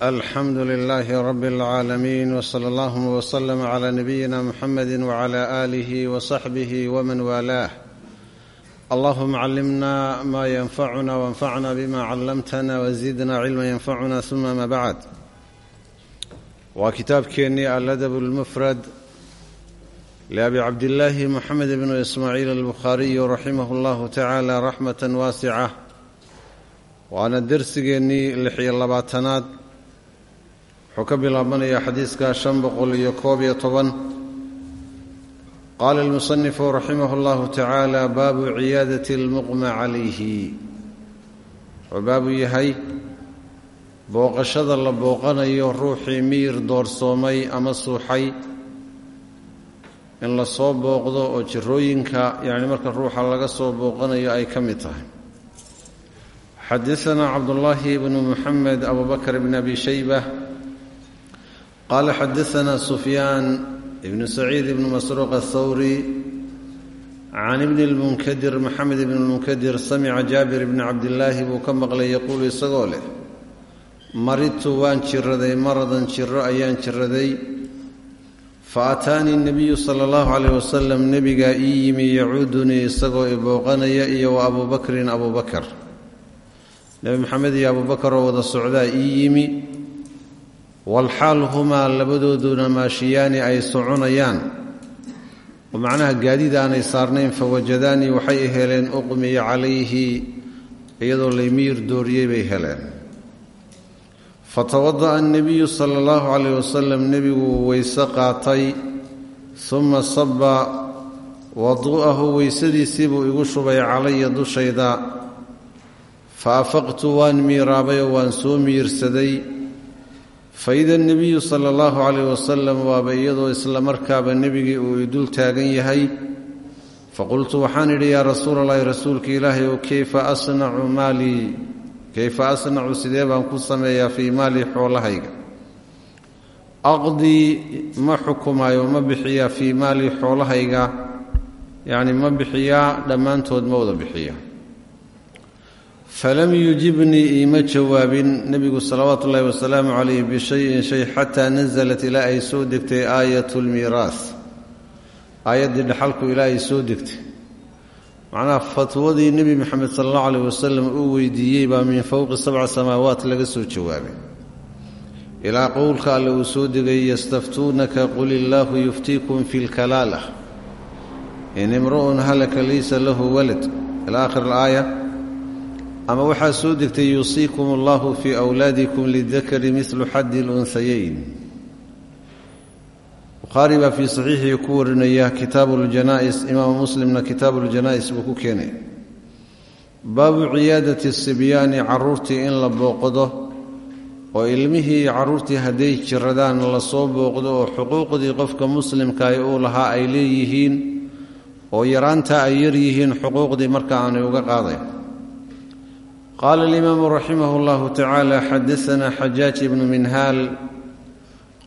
alxamdu lilaahi rabi اlcaalamiin wsala allahuma wslama cla nabiyina muxamedi wcla alihi wsaxbihi wman waalaah allahuma callimna ma yanfacuna wanfacna bima callamtana wazidna cilma yanfacuna uma ama bacd waa kitaabkeennii aladab lmufrad liabi cabdillaahi moxamed bnu ismaaciil albukhaariyu raximah llahu tacaala raxmata waasica waana dersigeennii lix iyo labaatanaad wuxuu ka bilaabanayaa xadiidka shan boqol iyo koob iyo toban. Qaala almusanifu raximah allahu tacaala baabu ciyaadati almuqma calayhi wuxuu baabu yahay booqashada la booqanayo ruuxii miyir doorsoomay ama suuxay. In la soo booqdo oo jirooyinka yacni marka ruuxa laga soo booqanayo ay ka mid tahay. Xadaanaa cabdullaahi bnu muxamed abubakr bn abi shayba qala xadaana sufyaan ibnu saciid ibnu masruuq athawri can ibni lmunkadir maxamed ibni lmunkadir samica jaabir ibni cabdillaahi buu ka maqlay yaquulu isagoo leh maridtu waan jiraday maradan jiro ayaan jiraday fa ataanii nebiyu sala allahu caleyh wasalam nebigaa ii yimi yacuudunii isagoo ibooqanaya iyo wa abubakrin abubakar nebi maxamed iyo abubakar oo wada socdaa ii yimi walxaal humaa labadooduna maashiyaani ay soconayaan. Oo macnaha gaadiid aanay saarnayn fawajadaanii waxay heleen uqmiya calayhi iyadoo laymiir dooriyey bay heleen. Fatawada'a annabiyu sala allahu calayh wasalam nebigu weyse qaatay suma saba wadu'ahu weysadiisiibuu igu shubay calaya dushayda. Fa afaqtu waan miiraabayoo waan soo miirsaday fa ida nebiyu sala allahu calayh wasalam waaba iyadoo isla markaaba nebigii uu idul taagan yahay. Faqultu waxaan idhi yaa rasuula allahi rasuulka ilaahay ow keyfa asnacu maalii kayfa asnacu? Sidee baan ku sameeyaa fii maali xoolahayga? Aqdii ma xukumaayo ma bixiyaa fii maali xoolahayga. Yacni ma bixiyaa dhammaantood ma bixiya falam yujibnii iima jawaabin nebigu salawaatu ullahi wasalaamu calayh bishayin shay xataa nasalat ilaa ay soo degtay aayat lmiiraas aayaddii dhaxalku ilaa ay soo degtay macnaha fatwadii nebi moxamed sala allahu aleyh wasalam uu weydiiyey baa min fowqi sabca samaawaat laga soo jawaabay ilaa qowlka alle uu soo degay yastaftuunaka qul illaahu yuftiikum fi lkalaalah in imru'un halaka laysa lahu walad ila aakhir alaaya ama waxaa soo degtay yuusiikum allahu fii wlaadikum lidakari midlu xaddi lunhayayn bukhaari baa fii saxiixii ku warinaya kitaabu ljana'is imaamu muslimna kitaabu ljana'is buu ku keenay. Baabu ciyaadati sibyaani carruurtii in la booqdo oo ilmihii iyo carruurtii hadday jiradaan la soo booqdo oo xuquuqdii qofka muslimkaah uu lahaa ay leeyihiin oo yaraanta ay yar yihiin xuquuqdii marka aanay uga qaadayn qaala alimaamu raximah llahu tacaala xadaana xajaaj ibnu minhaal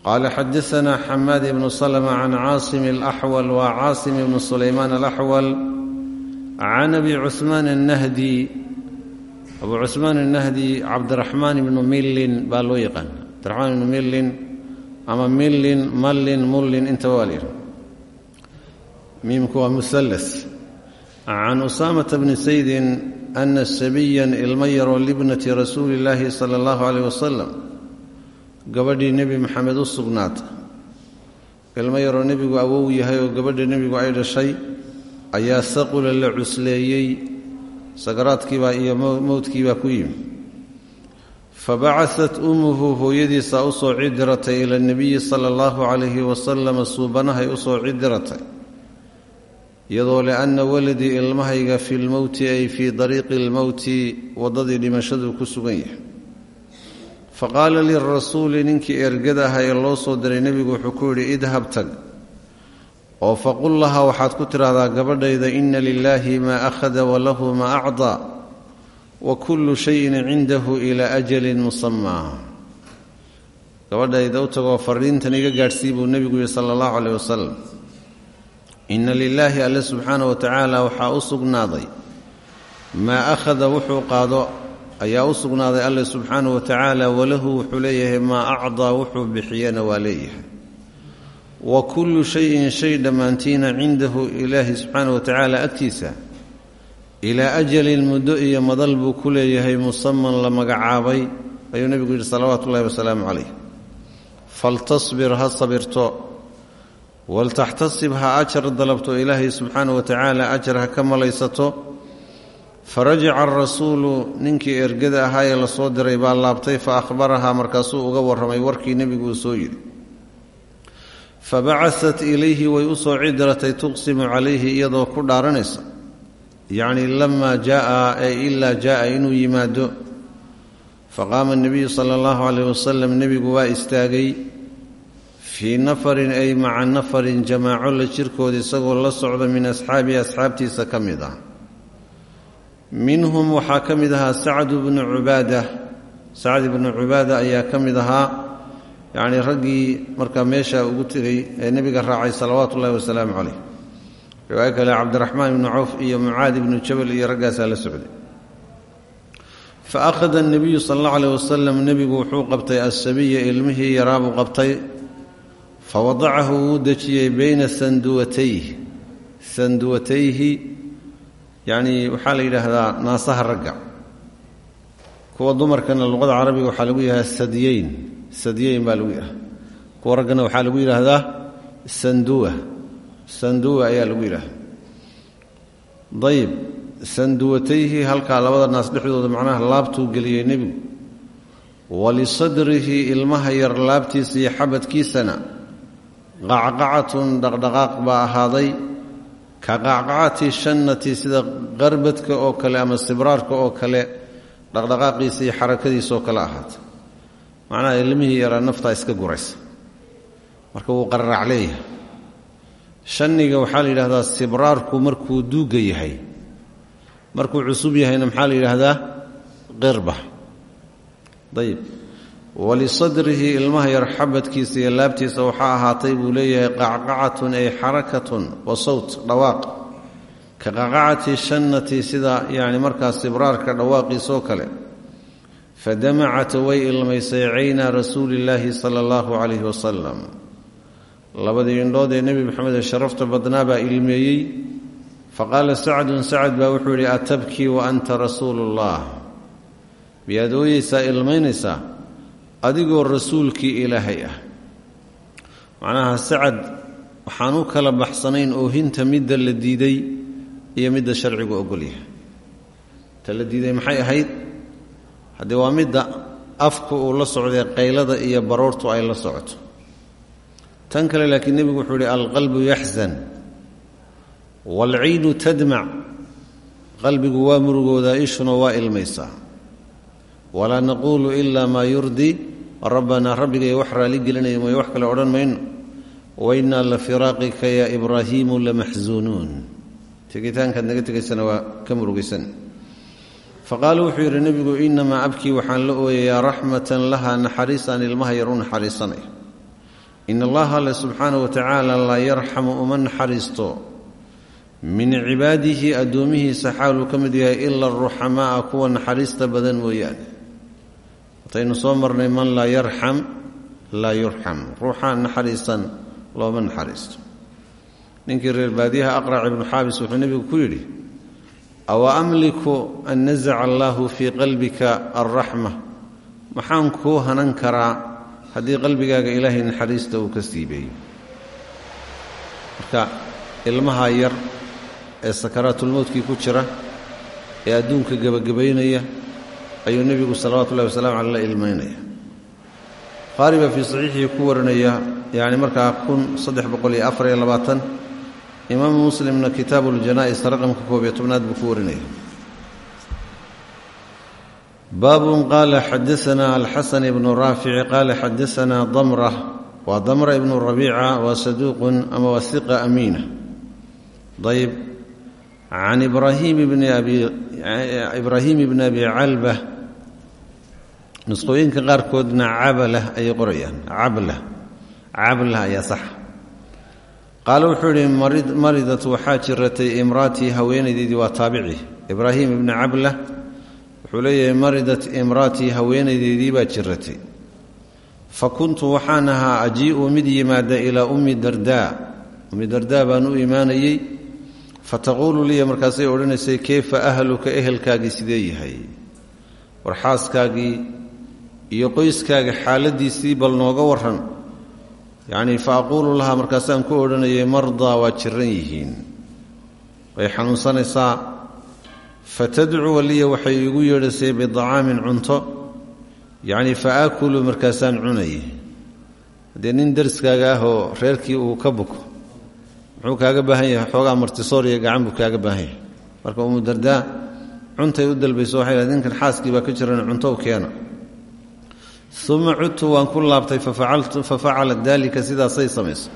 qala xadaana xamaad ibnu slma can caasim alaxwal wa caasim ibnu sulaymaan alaxwal can abi cuhmaan annahdi abu cuhmaan annahdi cabdiraxmaan ibnu millin baa loo yaqaan cabdiraxmaan ibnu millin ama millin mallin mullin intaba waa layidhi miimku waa musallas can usaamata bni saydin ana sabiyan ilma yaroo libnati rasuuli illaahi sala allahu aleyh wasalam gabadhii nebi maxamed u sugnaata ilmo yaroo nebigu awow yahay oo gabadha nebigu ay dhashay ayaa saqula la cusleeyey sakaraadkiibaa iyo mowdkiibaa ku yimi fa bacaat ummuhu hooyadiisaa u soo cidiratay ila nebiyi sala allahu calayhi wasalam suubanahay u soo cidiratay iyadoo lianna waladii ilmahayga fi lmowti ay fii dariiqi lmowti waddadii dhimashadu ku sugan yahay. Faqaala lirasuuli ninkii ergada aha ee loo soo diray nebigu wuxuu ku yidhi idhab tag. Oo faqul laha waxaad ku tidhaahdaa gabadhayda ina lilaahi maa akhada walahu maa acdaa wa kullu shayin cindahu ilaa ajalin musamaa gabadhayda u tagoo fariintan iga gaadhsii buu nebigu yihi sala allahu caleyh wasalam ina lilaahi alle subxaana wa tacaala waxaa u sugnaaday. Maa akhada wuxuu qaado ayaa u sugnaaday alle subxaanahu wa tacaala walahu wuxuu leeyahay maa acdaa wuxuu bixiyana waa leeyahay. Wa kullu shayin shay dhammaantiina cindahu ilaahi subxaanahu wa tacaala agtiisa ilaa ajalin muddo iyo madal buu ku leeyahay musaman la magacaabay ayuu nebigu yidhi salawaatu ullahi wasalaamu calayh. Faltasbir ha sabirto waltaxtasib ha ajar dalabto ilaahay subxaanahu wa tacaala ajar ha ka malaysato. Farajaca arasuulu ninkii ergada ahaa ee la soo diray baa laabtay fa akhbarahaa markaasuu uga warramay warkii nebigu uu soo yidhi. Fa bacaat ilayhi way u soo tuqsimu calayhi iyadoo ku dhaaranaysa. Yacni lamaa jaaa ee ilaa jaaa inuu yimaado. Faqaama nebiyu sala allahu caleyh wasalam nebigu waa istaagay fii nafarin ay maca nafarin jamaaco la jirkooda isagoo la socda min asxaabihi asxaabtiisa ka mid ah. Minhum waxaa ka mid ahaa sacdu bnu cubaada. Sacd ibnu cubaada ayaa ka mid ahaa yacnii raggii markaa meesha ugu tegay ee nebiga raacay salawaatu ullahi wasalaamu caleyh riwaayo kale cabdiraxmaan ibnu cawf iyo mucaad ibnu jabal iyo raggaasaa la socday. Fa akhada anebiyu sala allahu aleyh wasalam nebigu wuxuu qabtay asabiya ilmihii yaraabuu qabtay fa wadacahu wuu dejiyey beyna sanduwatayh sanduwatayhi yacnii waxaa la yidhaahdaa naasaha ragga kuwa dumarkana luqada carabiga waxaa lagu yidhahdaa sadyeyn sadyeyn baa lagu yidhahda kuwa raggana waxaa lagu yidhaahdaa sanduwa sanduwa ayaa lagu yidhahda dayib sanduwatayhi halkaa labada naas dhexdooda macnaha laabtuu geliyey nebigu walisadrihi ilmaha yar laabtiisa iyo xabadkiisana qacqacatun dhaqdhaqaaq baa ahaaday ka qacqacati shannati sida qarbadka oo kale ama sibraarka oo kale dhaqdhaqaaqiisa iyo xarakadiisa oo kale ahaata macnaha ilmihii yaraa naftaa iska guraysa marka wuu qararac leeyahay shanniga waxaa la yidhahdaa sibraarku markuu duugga yahay markuu cusub yahayna maxaa la yidhaahdaa qirba ayib walisadrihi ilmaha yar xabadkiisa iyo laabtiisa waxaa ahaatay buu leeyahay qacqacatun ay xarakatun wa sawt dhawaaq ka qacqacati shannati sida yani markaas sibraarka dhawaaqiisoo kale fadamacat way ilmaysay cayna rasuulillaahi sala allahu calayhi wasalam labadii indhood ee nebi maxamed sharafta badnaa baa ilmeeyey faqaala sacdun sacad baa wuxuu yidhi atabkii wa anta rasuulu ullah adigoo rasuulkii ilaahay ah. Macnaha sacad waxaan u kala baxsanayn oohinta midda la diiday iyo midda sharcigu ogolyahay ta la diiday maxay ahayd? Haddee waa midda afku uu la socday qaylada iyo baroortu ay la socoto. Tan kale laakiin nebigu wuxuu ihi alqalbu yaxzan waalcaynu tadmac qalbigu waa murugoodaa ishuna waa ilmaysaa walaa naquulu ila maa yurdi. Rabbanaa rabbigay wax raali gelinaya mooye wax kale odhan mayno. Wainaa la firaaqika yaa ibraahiimu lamaxsuunuun tegitaankaad naga tegaysana waa ka murugaysan. Faqaala wuxuu yidhi nebigu inamaa abkii waxaan la ooyayaa raxmatan laha naxariisaan ilmaha yar u naxariisanaya in allaha alle subxaanahu watacaala laa yarxamu uma naxariisto. Min cibaadihi addoomihiisa xaaluu ka mid yahay ila aruxamaaa kuwa naxariista badan mooyaane wataynu soo marnay man laa yarxam laa yurxam ruuxaan naxariisan looma naxariisto. Ninkii reer baadiyaha aqrac ibnu xaabis wuxuu nebigu ku yidhi awa amliku an nazaca allaahu fii qalbika alraxma maxaan kuu hanan karaa haddii qalbigaaga ilaahay naxariista uu ka siibeeyo marka ilmaha yar ee sakaraatulmowtkii ku jira ee adduunka gebagabaynaya ayuu nebigu salawatu ullahi la ilmaynaya. Bukhaari baa fii ku warinaya yacni markaa kun saddex boqol iyo afar iyo labaatan imaamu muslimna kitaabu ljanaa'is raqamka koob iyo tobnaad buu ku warinaya. Baabun qaala xadaana alxasan ibnu raafici qaala xadaana damra waa damra ibnu rabiica waa saduuqun ama can ibraahim bni abi calba nusqooyinka qaarkoodna cablah ayay qorayaan cablah cablah ayaa sax qaale wuxuu yihi maridat waxaa jiratay imraatii haweenaydeydii waa taabici ibraahim ibni cablah wuxuu leeyahay maridat imraatii haweenaydeydii baa jiratay fa kuntu waxaan ahaa ajii'u mid yimaada ilaa ummi dardaa ummi dardaa baan u imaanayey fa taquulu liya markaasay odhanaysay keyfa ahluka ehelkaagii sidee yahay? War xaaskaagii iyo qoyskaaga xaaladiisii bal nooga waran yacnii fa aquulu lahaa markaasaan ku odhanayay mardaa waa jiran yihiin. Way xanuunsanaysaa. Fatadcuwa liya waxay iigu yeedhaysay bidacaamin cunto. Yacnii fa aakulu markaasaan cunayay haddee nin dariskaaga ah oo reerkii uu ka buko muxuu kaaga baahan yahay xoogaa martisooriya gacan buu kaaga baahan yahay. Marka umu dardaa cuntay u dalbayso waxay dhahay ninkan xaaskii baa ka jiran cunto u keena uma cudtu waan ku laabtay fafacalat daalika sidaasay samayso.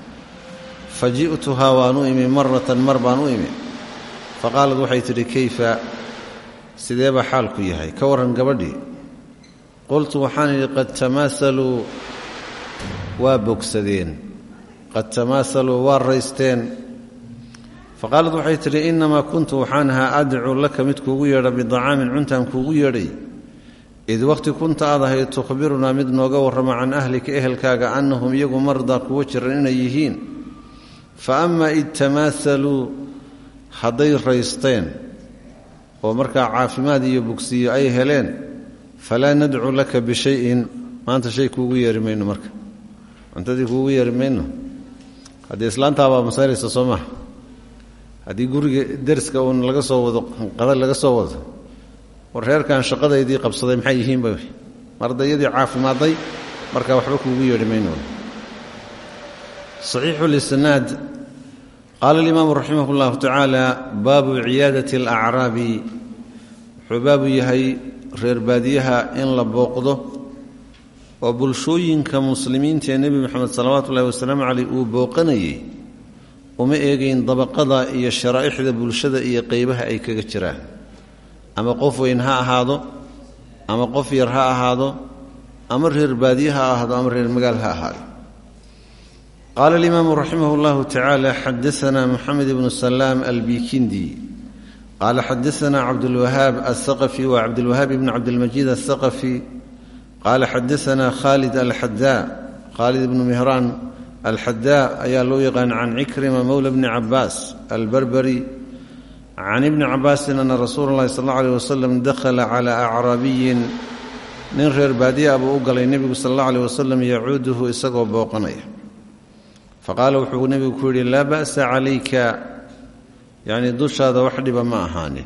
Fa ji'tuhaa waan u imi maratan mar baan u imi. Fa qaalad waxay tidhi keyfa sidee baa xaalku yahay? Ka warran gabadhii. Qultu waxaan idhi qad tamaasaluu waa bogsadeen qad tamaasaluu waa raysteen. Fa qaalad waxay tidhi innamaa kuntu waxaan ahaa adcu laka mid kuugu yeedha bidacaamin cuntaan kuugu yeedhay. Id waqti kunta aad ahayd tukhbirunaa mid nooga warrama can ahlika ehelkaaga annahum iyagu mardaa kuwo jiran inay yihiin. Fa amaa id tamaasaluu hadday raysteen oo markaa caafimaad iyo bogsiyo ay heleen falaa nadcu laka bishayin maanta shay kuugu yeeri mayno marka. Cuntadii kuugu yeeri mayno haddii islaantaabaa masayraysa soo maha haddii guriga deriska uun laga soo wado qada laga soo wado war reerkan shaqadaydii qabsaday maxay yihiinba mardayadii caafimaadday marka waxba kuugu yeedhi mayno. Saxiixu lisnaad qaala alimaamu raximah اllahu tacaala baabu ciyaadati alacraabi. Wuxuu baabu yahay reer baadiyaha in la booqdo oo bulshooyinka muslimiinta ee nebi moxamed salawaatu ullahi wasalaamu caleyh uu booqanayey uma eegayn dabaqada iyo sharaa'ixda bulshada iyo qeybaha ay kaga jiraan. Ama qof weyn ha ahaado ama qof yar ha ahaado ama reer baadiye ha ahaado ama reer magaal ha ahaado. Qaala alimaamu raximah اllahu tacaala xadaana moxamed ibnu salaam albikindi qaala xadaana cabdulwahaab althaqafi wa cabdulwahaab ibn cabdilmajiid althaqafi qaala xadaana khalid alxadaa khalid ibnu mihraan alxadaa ayaa loo yaqaan can cikrima mowla bni cabaas albarbari can ibni cabaasin ana rasuula اllahi sal اllau alيh wasalam dakhala cala acraabiyin nin reer baadiya buu u galay nebigu sal اllau alيh wasalam yacuuduhu isagoo booqanaya faqaala wuxuu nebigu ku yidhi laa ba'sa calayka yacni dushaada wax dhiba ma ahaanin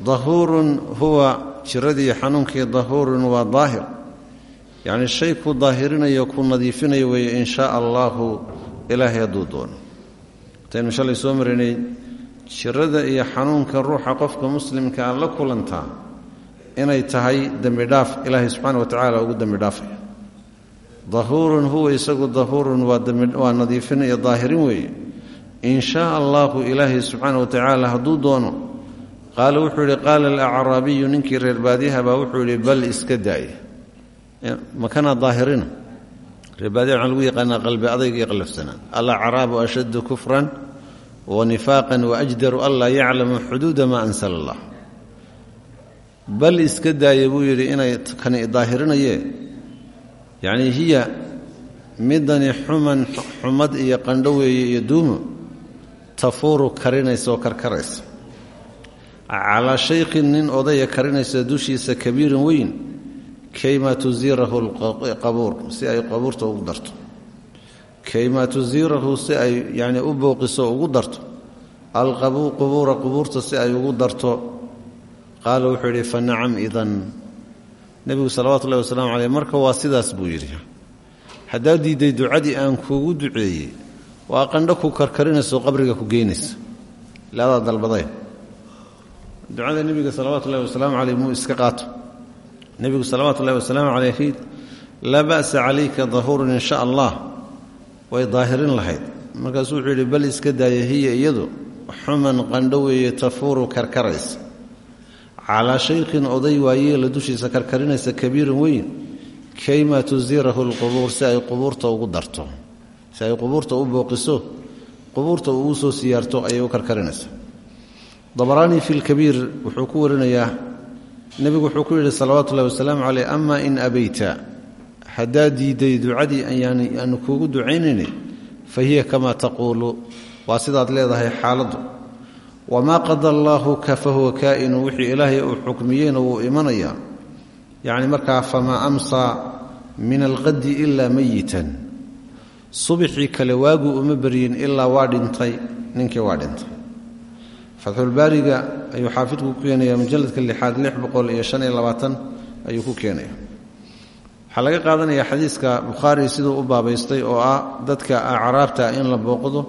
dahuurun huwa jiradii xanuunkii dahuurun waa daahir. Yacni shay ku daahirinayo ku nadiifinayo weeye in shaa allaahu ilaahay hadduu doono. Intaynu shalay soo maraynay jirada iyo xanuunka ruuxa qofka muslimka aan la kulantaa inay tahay dembi dhaaf ilaahay subxaana wa tacaala ugu dembi dhaafaya. Dahuurun huwa isagu dahuurun waa nadiifin iyo daahirin weeye. In shaa allaahu ilaahay subxaana wa tacaala hadduu doono qaala wuxuu yidhi qaala alacraabiyu ninkii reer baadiyaha baa wuxuu yidhi bal iska daaya makana daahirina reer baadiyaha waxaa lagu yaqaanaa qalbi adayg iyo qalafsanaan alacraabu ashaddu kufran wa nifaaqan waajdaru an laa yaclamu xuduuda maa ansala allah bal iska daaya buu yidhi inay kani daahirinaye yacnii hiya midani xuman xumad iyo qandho weeye iyo duumo tafuuru karinaysa oo karkaraysa calaa shaykhin nin odaya karinaysa dushiisa kabiirin weyn kayma tusiirahu lqabuur si ay qabuurta ugu darto. Kayma tusiirahu si ay yacnii u booqiso ugu darto. Alqubuura qubuurta si ay ugu darto. Qaala wuxuu yidhi fa nacam idan. Nebigu salawatu ullahi wasalaamu caleyh marka waa sidaas buu yidhi. Haddaad diidday ducadii aan kuugu duceeyey waa qandho ku karkarinayso qabriga ku geynaysa ilaadaa dalbaday ducada nebiga salawatu ullahi wasalaamu caleyh muu iska qaato. Nebigu salawaatu ullahi wasalaamu caleyhi laa ba'sa calayka dahuurun in sha allah way daahirin lahayd. Markaasuu wuxuu yidhi bal iska daaya hiya iyadu xuman qandho weeye tafuuru karkaraysa. Calaa shaykhin oday waayeela dushiisa karkarinaysa kabiiran weyn kayma tusiirahu lqubuur si ay qubuurta ugu darto. Si ay u booqiso qubuurta uu u soo siyaarto ayay u karkarinaysa dabaraani fi lkabiir wuxuu ku warinayaa nebigu wuxuu ku yidhi salawaatu ullahi wasalaamu caleyh ama in abayta haddaad diidday ducadii ayaanu kuugu ducaynayni fa hiya kamaa taquulu. Waa sidaad leedahay xaaladdu. Wamaa qada allaahu ka fahuwa kaa'inu wixii ilaahay uu xukmiyeyna wuu imanayaa yacni markaa famaa amsaa min alqadi ilaa mayitan subixii kale waagu uma beryin ilaa waa dhintay ninkii waa dhintay fatxulbaariga ayuu xaafidku ku keenayaa mujalladka lixaad lix boqol iyo shan iyo labaatan ayuu ku keenaya. Waxaa laga qaadanayaa xadiiska bukhaari siduu u baabaystay oo ah dadka acraabta in la booqdo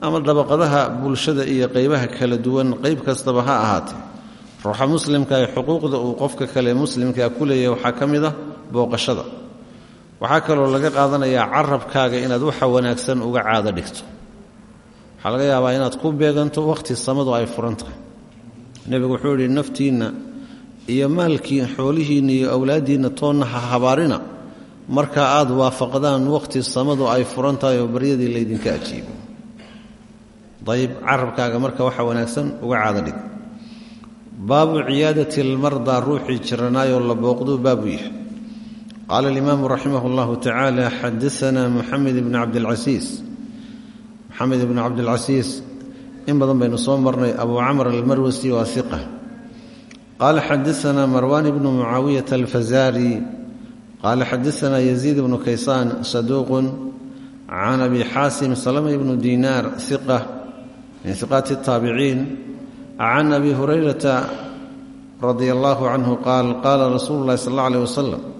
ama dabaqadaha bulshada iyo qeybaha kala duwan qeyb kastaba ha ahaatee. Ruuxa muslimka ee xuquuqda uu qofka kale muslimkaa ku leeyahay waxaa ka mid ah booqashada. Waxaa kaloo laga qaadanayaa carabkaaga inaad waxa wanaagsan uga caado dhigto waxaa laga yaabaa inaad ku beeganto wakhti samadu ay furan tahay nebigu wuxuu yidhi naftiinna iyo maalkii xoolihiinna iyo awlaaddiinna toonna ha habaarina. Marka aad waafaqdaan wakhti samadu ay furan tahay oo baryadii laydinka ajiibo. Dayib carabkaaga marka waxa wanaagsan uga caado dhig. Baabu ciyaadati almardaa ruuxii jiranaayoo la booqduu baabu yahay qaala alimaamu raximah اllahu tacaala xadaana muxamed ibni cabdilcasiis moxamed ibni cabdilcasiis in badan baynu soo marnay abu camr almarwasi waa iqa qaala xadaana marwan ibnu mucaawiyata alfazaari. Qaala xadaana yaziid ibnu kaysaan saduuqun. Can abi xaasim salama ibnu dinaar iqa min iqaati اtaabiciin can abi hurayrata radia allahu canhu qaal qaala rasuulu llahi sal wasalam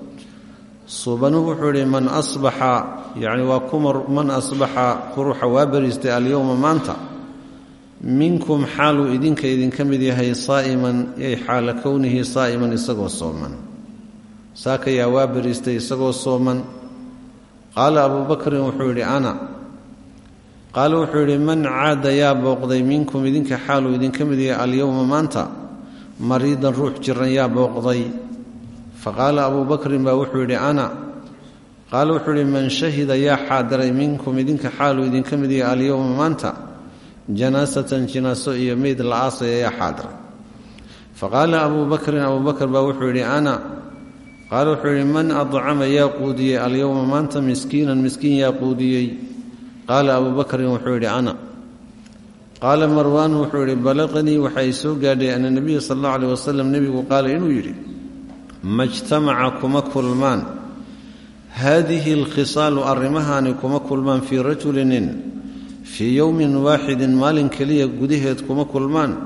suubanuhu wuxuu idhi man asbaxa yacni waa kuma man asbaxa kuruuxa waa bariistay alyowma maanta. Minkum xaaluu idinka idinka mid yahay saa'iman yay xaala kownihi saa'iman isagoo sooman. Saakayaa waa bariistay isagoo sooman. Qaala abuu bakrin wuxuu yidhi ana. Qaala wuxuu yidhi man caada yaa booqday minkum idinka xaaluu idinka mid yahay alyowma maanta mariidan ruux jiran yaa booqday faqaala abuu baa wuxuu yidhi ana. Qaala wuxuu yidhi man shahida yaa xaadiray minkum idinka xaaluu idinka mid yahay alyowma maanta janaasatan jinaaso iyo meyd la aasaya yaa xaadiray faqaala abuu bakrin abuu bakr baa wuxuu yidhi ana. Qaala wuxuu yidhi man adcama yaa quudiyey alyowma maanta miskiinan miskiin yaa quudiyey. Qaala abuu wuxuu yidhi ana. Qaala marwaan wuxuu yidhi balaqanii waxay soo gaadhay ana nebiya sal allahu aleh wasalam nebigu qaala majtamaca kuma kulmaan. Haadihi alkhisaalu arrimahaani kuma kulmaan fii rajulinin fii yowmin waaxidin maalin keliya gudaheed kuma kulmaan.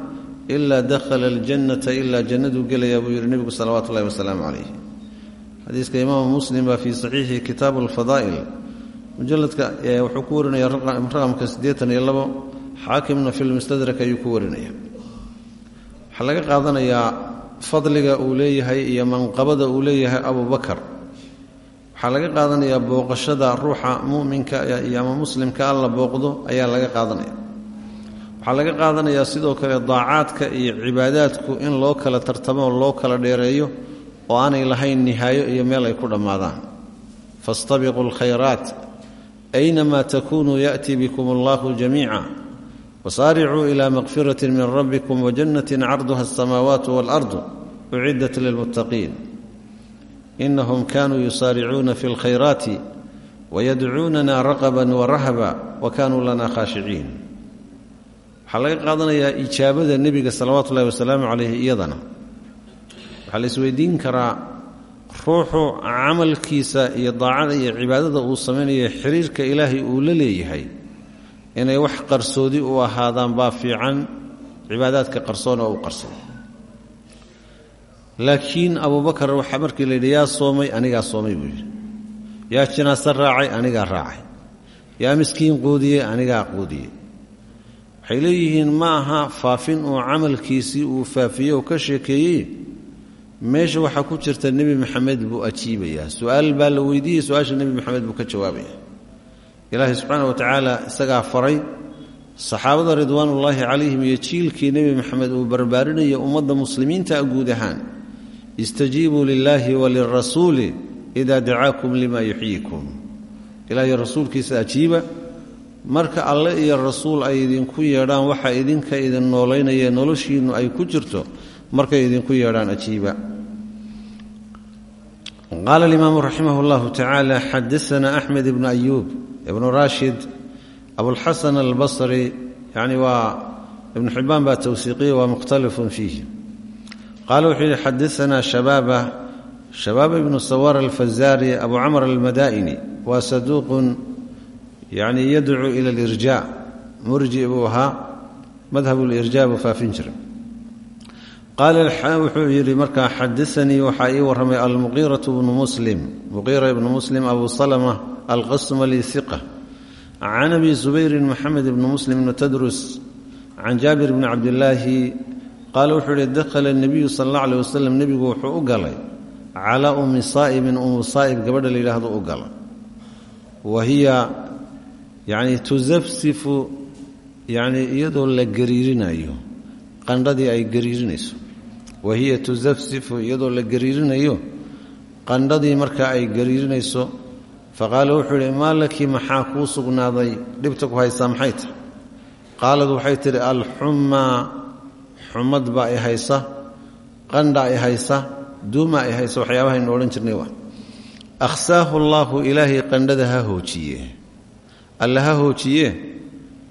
Ilaa dakhala aljannata ilaa jannaduu gelayaa buu yidhi nebigu salawaatu ullahi wasalaamu calayh xadiiska imaamu muslim baa fii saxiixi kitaabu alfadaa'il mujaladka wuxuu ku warinaya raqamka siddeetan iyo labo xaakimna fi lmustadrak ayuu ku warinaya waxaa laga qaadanayaa fadliga uu leeyahay iyo manqabada uu leeyahay abubakar waxaa laga qaadanayaa booqashada ruuxa muminka ama muslimka alla booqdo ayaa laga qaadanaya. Waxaa laga qaadanayaa sidoo kale daacaadka iyo cibaadaadku in loo kala tartamo oo loo kala dheereeyo oo aanay lahayn nihaayo iyo meel ay ku dhammaadaan. Fastabiquu alkhayraat aynamaa takunuu yaأti bikum allahu jamiica wasaaricuu ila makfirati min rabbikum wajannati carduha asamaawaat waalardu uciddat lilmuttaqiin inahum kanuu yusaaricuuna fi اlkhayraati wayadcuunana raqaba warahaba wa kanuu lana khaashiciin waxaa laga qaadanayaa ijaabada nebiga salawaatu ullahi wasalaamu calayh iyadana waxaa la isweydiin karaa ruuxu camalkiisa iyo daacada iyo cibaadada uu samaynayo xiriirka ilaahay uu la leeyahay inay wax qarsoodi u ahaadaan baa fiican cibaadaadka qarsoon oo u qarsoon. Laakiin abubakar waxaa markii la yidhi yaa soomay anigaa soomay buu yaa jinaaso raacay anigaa raacay. Yaa miskiin quudiyey anigaa quudiyey. Waxay leeyihiin faafin uu camalkiisii uu faafiyey oo ka sheekeeyey? Meesha waxaa ku jirta nebi maxamed buu ajiibayaa. Su'aal baa la weydiiyey su'aasha nebi maxamed buu ka jawaabaya ilaahay subxaana wa tacaala isagaa faray. Saxaabada ridwaanullaahi calayhim iyo jiilkii nebi maxamed uu barbaarinaya ummadda muslimiinta guud ahaan istajiibuu lilaahi walirasuuli idaa dacaakum lima yuxyiikum. Ilaahay rasuulkiisa ajiiba marka alle iyo rasuul ay idinku yeedhaan waxa idinka idin noolaynaya noloshiinnu ay ku jirto markay idinku yeedhaan ajiiba. Qaala alimaamu raximah اllahu tacaala xadaana axmed ibnu ayuub ibnu rashid abulxasan albasri yani waa ibnu xibbaan baa towsiiqiya waa mukhtalifun fiih qaala wuxuu yihi xadaana shabaaba shabaaba ibnu sawar alfazaari abu camr almadaa'ini waa saduuqun yani yadcuu ila alirja. Murji buu ahaa madhab lirja buu faafin jiray. Qaala wuxuu yidhi markaa xadaanii waxaa ii warramay almuqiiratu bnu muslim muqiira ibnu muslim alqasmali iqa can abi zubayrin moxamed ibni muslim ibni tadrus can jaabir bni cabdilaahi qaala wuxuu yihi dakhala nebiyu sala allah aleh wasalam nebigu wuxuu u galay calaa ummi saa'ibin umu saa'ib gabadha la yidhaahdo u galay wa hiya yani tusafsifu yani iyadoo la gariirinayo qandhadii ay gariirinayso wa hiya tusafsifu iyadoo la gariirinayo qandhadii ay gariirinayso faqaala wuxuu yidhi maa maxaa kuu sugnaaday dhibta ku haysaa maxay tahay qaalad waxay tidhi alxummaa xumad baa i haysa qandha i haysa duuma i haysa waxyaabahaynu odhan jirnay waa akhsaahu allaahu ilaahay qandhada ha hoojiye alle ha hoojiye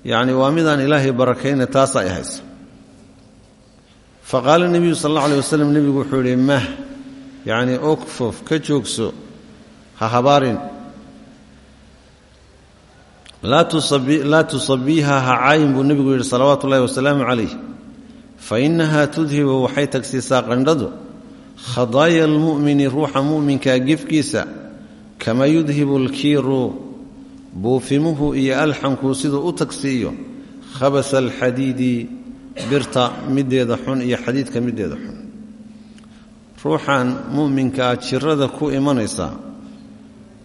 yacni waa midaan ilaahay barakayna taasaa i haysa faqaala nebiyu sal alla aleh nebigu wuxuu yidhi mah yacni okfof ka joogso ha habaarin laa tusabiiha ha caayin buu nebigu yidhi salawaatu ullahi wasalaamu calayh. Fa innahaa tudhibu waxay tagsiisaa qandhadu khadaaya almu'mini ruuxa mu'minkaa gefkiisa kama yudhibu alkiiru. Buufimuhu iyo alxankuu siduu u tagsiiyo khabasa alxadiidi birta mideeda xun iyo xadiidka mideeda xun. Ruuxan mu'minkaa jirada ku imanaysaa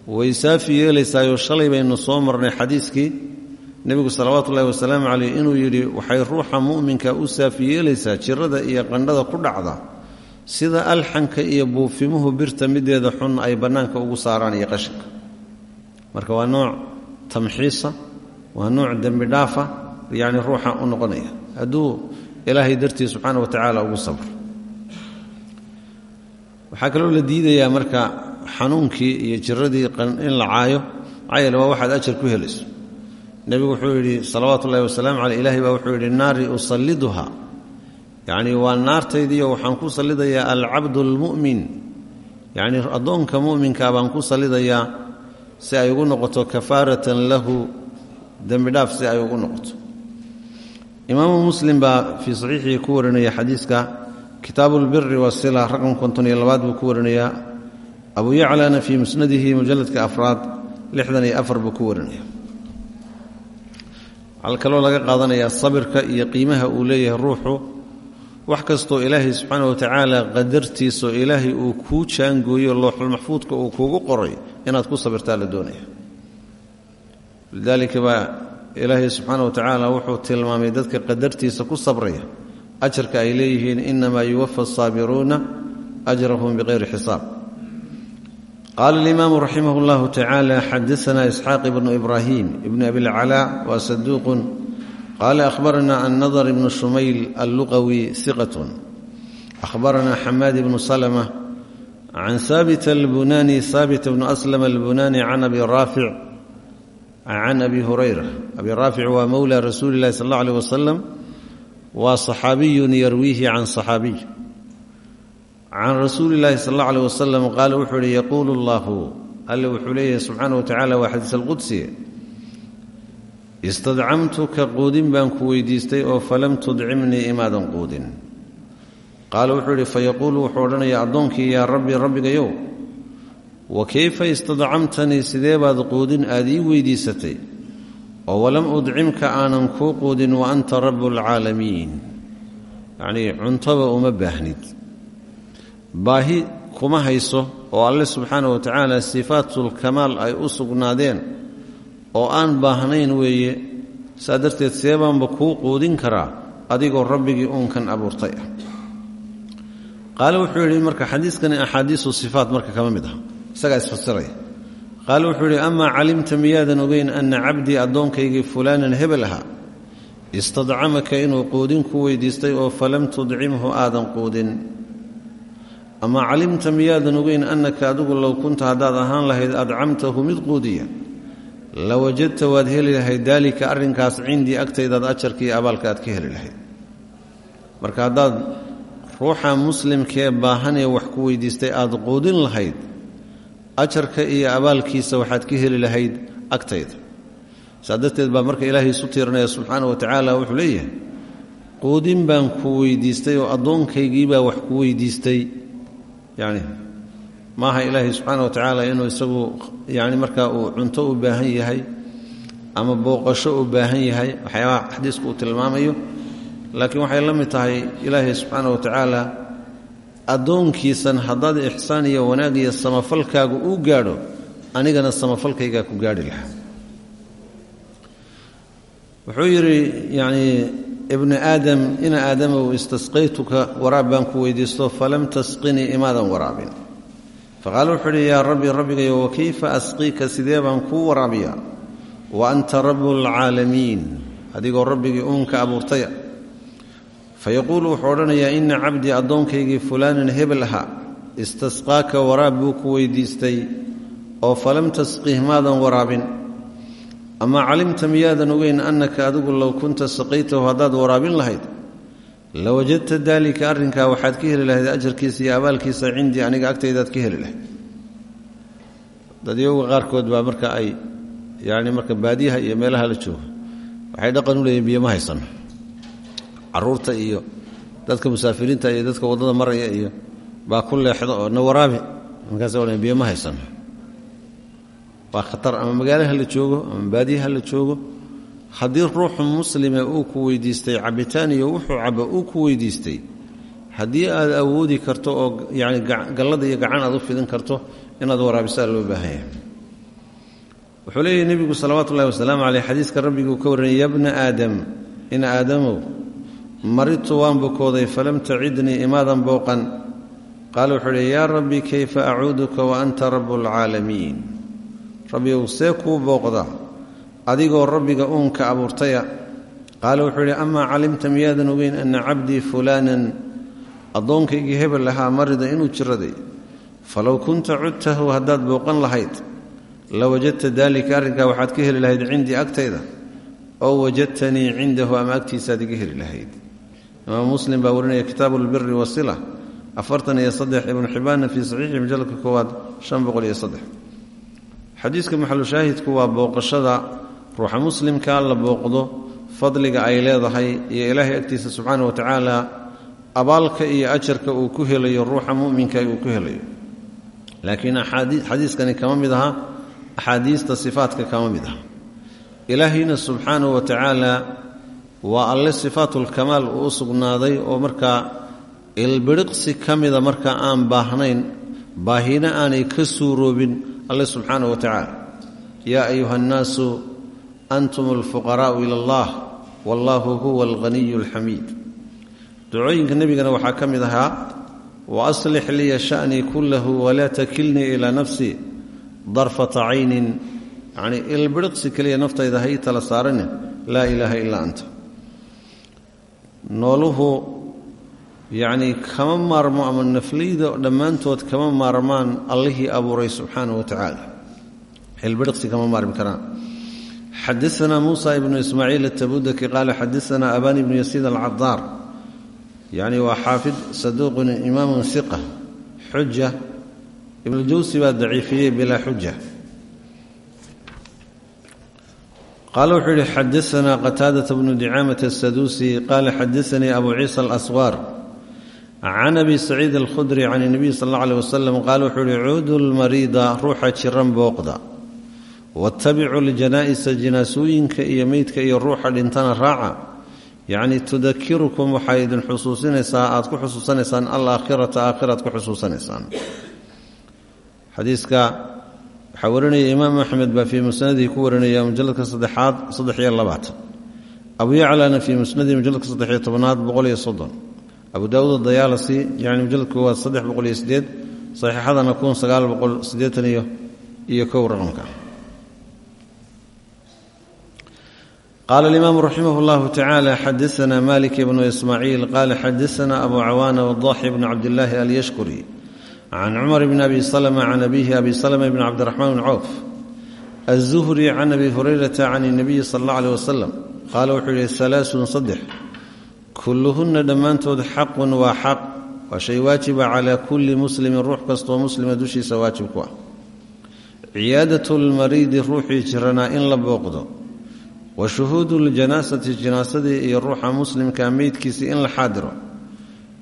way saafi yeelaysaayo shalay baynu soo marnay xadiiskii. Nebigu salawaatu ullahi wasalaamu caleyh inuu yidhi waxay ruuxa mu'minka u saafi yeelaysaa jirada iyo qandhada ku dhacda. Sida alxanka iyo buufimuhu birta mideeda xun ay bannaanka ugu saaraan iyo qashinka. Marka waa nooc tamxiisa waa nooc dembi dhaafa yacni ruuxa u noqonaya. Hadduu ilaahay dartii subxaana wa tacaala ugu sabro waxaa kaloo la diidayaa marka xanuunkii iyo jiradii in la caayo maxaa yeele waa waxaad ajar ku helayso. Nebigu wuxuu yidhi salawaatu ullahi wasalaamu caleyh ilahay baa wuxuu yidhi naari usalliduha yacni waa naartaydiiyo waxaan ku sallidayaa alcabdu almu'min yacni addoonka mu'minkaa baan ku sallidayaa si ay ugu noqoto kafaaratan lahu dembi dhaaf si ay ugu noqoto. Imaamu muslim baa fii saxiixii ku warinaya xadiiska kitaabu lbiri wasila raqam konton iyo labaad ku warinayaa abu yaclana fii musnadihi mujalladka afraad lixdan iyo afar buu ku warinaya. Waxaa kaloo laga qaadanayaa sabirka iyo qiimaha uu leeyahay ruuxu. Wax kastoo ilaahay subxaana wa tacaala qadartiisaoo ilaahay uu kuu jaangooyo looxulmaxfuudka uu kuugu qoray inaad ku sabirtaa la doonaya. Lidaalika baa ilaahay subxaana wa tacaala wuxuu tilmaamay dadka qadartiisa ku sabraya. Ajarka ay leeyihiin inamaa yuwafa asaabiruuna ajrahum biqayri xisaab qaala alimaamu raximah اllahu tacaala xadaana isxaaq ibnu ibrahim ibnu abilcalaa waa saduuqun qaala ahbarana annadr ibnu shumayl alluqawi iqatun ahbarana xamaad ibnu salma can haabit albunani haabit bnu aslam albunani can abi raafic can abi hurayra abi raafic waa mowla rasuuli illahi sal alla aleh wasalam waa saxaabiyun yarwiihi can saxaabiy can rasuuli illaahi sal alla aleh wasalam qaala wuxuu ihi yaquulu allahu. Alle wuxuu leeyahay subxaana wa tacala waa xadiis alqudsi. Istadcamtuka quudin baan ku weydiistay oo falam tudcimnii imaadan quudin. Qaala wuxuu idhi fayaquulu wuxuu odhanayaa addoonkii yaa rabbi rabbigayow wa kayfa istadcamtanii sidee baad quudin aad ii weydiisatay? Oo walam udcimka aanan kuu quudin wa anta rabu alcaalamiin yacnii uma baahnid baahi kuma hayso oo alle subxaana wa tacaala sifaatulkamaal ay u sugnaadeen oo aan baahnayn weeye saa darteed see baanba kuu quudin karaa adigoo rabbigii uunkan abuurtay. Ah wuxuu yidhi marka xadiiskani axaadiisu sifaat marka kama mid ah isagaa isfasiraya qaale wuxuu yidhi amaa calimta miyaadan ogeyn anna cabdii addoonkaygii fulaanan hebel ahaa istadcamaka inuu quudin ku weydiistay oo falam tudcimhu aadan quudin ama calimta miyaadan ogeyn annaka adigu low kunta haddaad ahaan lahayd adcamtahu mid quudiya la wajadta waad heli lahayd daalika arrinkaas cindii agtaydaad ajarka iyo abaalka aad ka heli lahayd. Marka haddaad ruuxa muslimkee baahanee wax ku weydiistay aada quudin lahayd ajarka iyo abaalkiisa waxaad ka heli lahayd agtayda saa darteed baa marka ilaahay isu tiiranaya subxaana wa tacaala wuxuu leeyahay quudin baan ku weydiistay oo addoonkaygiibaa wax ku weydiistay yacni maaha ilaahay subxaana wa tacaala inuu isagu yacni markaa uu cunto u baahan yahay ama booqasho u baahan yahay waxyaabaha xadiisku uu tilmaamayo laakiin waxay la mid tahay ilaahay subxaana wa tacaala addoonkiisan haddaad ixsaan iyo wanaag iyo samafalkaagu uu gaadho anigana samafalkaygaa ku gaadhi lahaa. Wuxuu yidhi yacnii ibnu aadam ina aadamow istasqaytuka waraab baan ku weydiisto falam tasqinii imaadan waraabin. Faqaala wuxuu idhi yaa rabbi rabbigayo wakayfa asqiika sidee baan kuu waraabiyaa? Wa anta rabu alcaalamiin adigoo rabbigii uunka abuurtaya fayaquulu wuxuu odhanayaa ina cabdii addoonkaygii fulaanan hebel ahaa istasqaaka waraab buu ku weydiistay oo falam tasqih maadan waraabin ama calimta miyaadan ogeyn annaka adigu low kunta saqaytahu haddaad waraabin lahayd la wajadta daalika arrinkaa waxaad ka heli lahayd ajarkiisa iyo abaalkiisa cindii aniga agtaydaad ka heli lahayd. Dadyoga qaarkood baa marka ay yacni marka baadiyaha iyo meelaha la joogo waxay dhaqan u leeyihiin biyo ma haysan. Caruurta iyo dadka musaafiriinta iyo dadka waddada maraya iyo baa ku leexda oo na waraabi markaas biyo ma haysan waa khatar. Ama magaalo ha la joogo ama baadiye ha la joogo haddii ruuxu muslime uu ku weydiistay cabitaan iyo wuxuu cabo uu ku weydiistay haddii aad awoodi karto oo yani gallada iyo gacan aad u fidin karto inaad waraabisaa loo baahan yahay wuxuu leeyahy nebigu salawaatu wasalaamu caleyh xadiiska rabbiguu ka warranay ya bna aadam ina aadamow maridtu waan bukooday falam tacidnii imaadan booqan. Qaala wuxuu uhi yaa rabbi kayfa acuuduka wa anta rabu alcaalamiin rabbigow see kuu booqda adigoo rabbiga uunka abuurtaya. Qaala wuxuu idhi amaa calimta miyaadan ogeyn anna cabdii fulaanan addoonkaygii hebel ahaa marida inuu jiraday? Falow kunta cudtahu haddaad booqan lahayd la wajadta daalika arrinkaa waxaad ka heli lahayd cindii agtayda oo wajadtanii cindahu ama agtiisaad iga heli lahayd. Imaam muslim baa warinaya kitaabu lbiri wasila afartan iyo saddex ibnu xibbaanna fii saxiixi majalladka koowaad shan boqol iyo saddex xadiiska maxalushaahidku waa booqashada ruuxa muslimkaa la booqdo fadliga ay leedahay iyo ilaahay agtiisa subxaana wa tacaala abaalka iyo ajarka uu ku helayo ruuxa muminka uu ku helayo. Laakiin xadiiskani kama mid aha axaadiista sifaatka kama mid aha. Ilaahayna subxaana wa tacaala waa alle sifaatulkamaal uu u sugnaaday oo markaa ilbiriqsi ka mida markaa aan baahnayn baahina aanay ka suuroobin alle subxaana wa tacaala. Yaa ayuha annaasu antum alfuqaraa'u ila allah wallaahu huwa alghaniyu alxamiid. Ducooyinka nebigana waxaa ka mid ahaa wa aslix liya sha'nii kullahu walaa takilnii ilaa nafsii darfata caynin. Yacnii ilbiriqsi keliya naftayda ha ii tala saaranin laa ilaaha ilaa anta. Nooluhu yacnii kama maarmo ama nafliyda dhammaantood kama maarmaan allihii abuuray subxaana wa tacaala. Xilbiriqsi kama maarmi karaan. Xadaana muusa ibnu ismaaciil atabudaki qaala xadaana abani ibnu yasiid alcadaar yacni waa xaafid saduuqun imaamun iqa xuja ibnujawsi baa daciifiyey bilaa xuja qaala wuxuu yihi xadaana qataadata bnu dicaamata asaduusi qaala xadaanii abu ciisa can abi saciid alkhudri can اnabiy sal اllau aleh wasalam qaala wuxuu uhi cuudu lmariida ruuxa jiran booqda waاtabicuu ljanaa'isa jinaasooyinka iyo meydka iyo ruuxa dhintana raaca yacni tudakirukum waxay idin xusuusinaysaa aad ku xusuusanaysaan alaakhirata aakhiraad ku xusuusanaysaan xadiiska waxaa warinaya imaam axmed baa fii musnadihi ku warinaya mujaladka saddexaad saddex iyo labaatan abu yaclana fii musnadihi mujaladka saddexiyo tobnaad boqol iyo soddon abu daawuud adayaalasi yani mujalad koowaad saddex boqol iyo sideed saxiixadana kun sagaal boqol siddeetan iyo iyo kow raqamka qaala alimaamu raximah اllahu tacaala xadaana malik bnu ismaaciil qaala xadaana abu cawaana wadaxi bnu cabdillaahi alyashkuri can cumar bn abi slma can abihi abi slma bn cabdiraxmaan bn cawf aلzuhri can abi hurayrata can الnabiyi sal اllah alيh wasalam qaala wuxuu yihi alaaثun saddex kulluhunna dhammaantood xaqun waa xaq waa shay waajiba calaa kulli muslimin ruux kastoo muslima dushiisa waajib ku ah. Ciyaadat lmariidi ruuxii jiranaa in la booqdo wa shuhuudu ljanaasati janaasadii iyo ruuxa muslimkaa meydkiisii in la xaadiro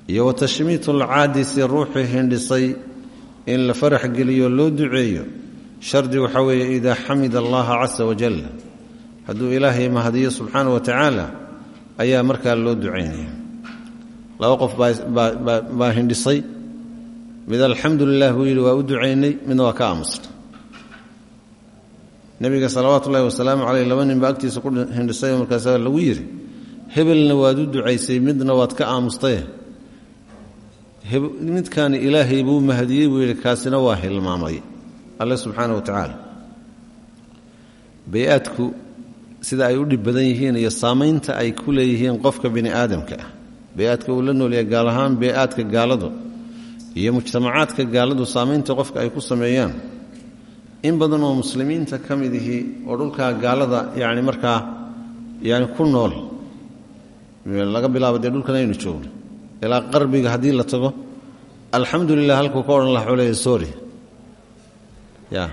iyo wa tashmiitu lcaadisi ruuxii hindhisay in la farax geliyo loo duceeyo shardi waxaa weeye idaa xamida allaha casa wajal hadduu ilaahay mahadiyo subxaana wa tacaala ayaa markaa loo ducaynaya laba qof baa hindhisay. Mid alxamdu lilah buu yidhi waa u ducaynay midna waa ka aamusnay. Nebiga salawaatu ullahi wasalaamu caleyh laba nin baa agtiisa ku markaasaa lagu yidhi hebelna waad u ducaysay midna waad ka aamustaye. Midkaani ilaahay buu mahadiyey buu yidhi kaasina waa hilmaamay. Alle subxaana wa tacaala. Bay-aadku sida ay u dhib badan yihiin iyo saamaynta ay ku leeyihiin qofka bini aadamka ah bay-aadka uu la noolyahay gaal ahaan bay-aadka gaaladu iyo mujtamacaadka gaaladu saamaynta qofka ay ku sameeyaan. In badan oo muslimiinta ka mid oo dhulkaa gaalada yacni markaa yani ku nool laga bilaabo dee dhulkan aynu joogno ilaa qarbiga haddii la tago alxamdu halkuu ka odhan laha xuleeya soori ya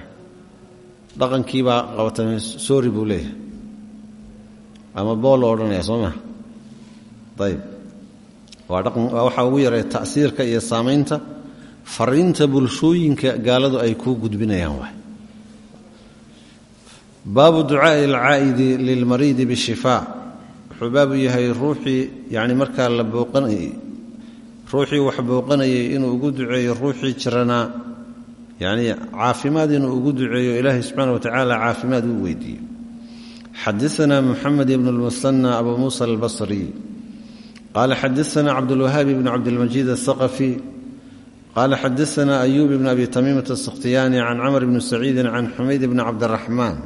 dhaqankiibaa qabatay soori buu leeyahay ama bool lo odhanaya soo maa ayib waa waxaa ugu yaree ta'siirka iyo saamaynta fariinta bulshooyinka gaaladu ay kuu gudbinayaan waay. Baabu ducaa'i alcaa'idi lilmariidi bishifaa. Wuxuu baabu yahay ruuxii yani markaa la booqanayay ruuxii wax booqanayay inuu ugu duceeyo ruuxii jiranaa yani caafimaad inuu ugu duceeyo ilaahay subxaana wa caafimaad uu weydiiyo xadaana muxamed ibn lmusanى abu muusa albasri qaala xadaana cabdulwahaabi bn cabdilmajiid aلthaqafi qaala xadaana ayuub bn abi tamiimata asakhtiyaani can camr bni saciidi can xumayd bni cabdiraxmaan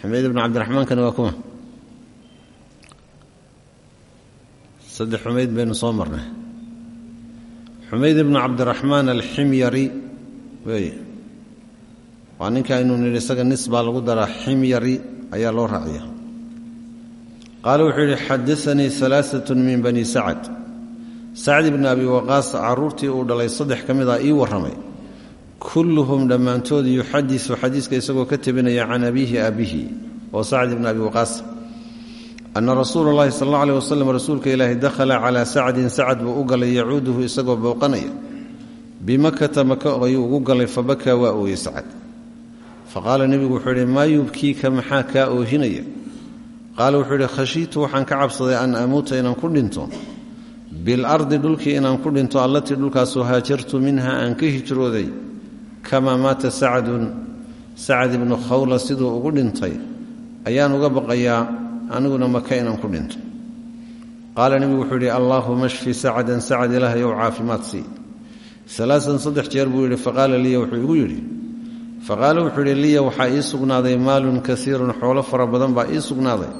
xumayd bn cabdiraxmaankani waa kuma saddex xumayd baynu soo marnay xumayd bnu cabdiraxmaan alximyari wey waa ninka aynu nidhi isaga nis baa lagu daraa ximyari ayaa loo raaciya qaala wuxuu yidhi xadaanii alaaatun min bani sacad. Sacd ibni abi waqaas caruurtii uu dhalay saddex ka mid ah ii warramay. Kulluhum dhammaantood yuxadisu xadiiska isagoo ka tebinaya can abiihi aabihi oo sacd ibni abi waqaas. Ana rasuula llahi sal alla aleh wasalam rasuulka ilaahi dakhala calaa sacdin sacad buu u galay yacuuduhu isagoo booqanaya. Bimakata maka ugu galay fabakaa waa ooyey sacad faqaala nebigu wuxuu yidhi maa yubkiika maxaa kaa oohinaya qaala wuxuu yidhi khashiitu waxaan ka cabsaday an amuuta inaan ku dhinto. Bilardi dhulkii inaan ku dhinto allatii dhulkaasoo haajartu minha aan ka hijrooday kamaa maata sacdun. Sacad ibnu khawla siduu ugu dhintay ayaan uga baqayaa aniguna maka inaan ku dhinto. Qaala nebigu wuxuu yidhi allaahuma shfi sacadan sacad ilaahay ou caafimaad sii. Alaasan saddex jeer buu yidhi faqaala yidhi faqaala wuxuu yidhi liya waxaa ii sugnaaday maalun kaiirun xoolo fara badan baa ii sugnaaday.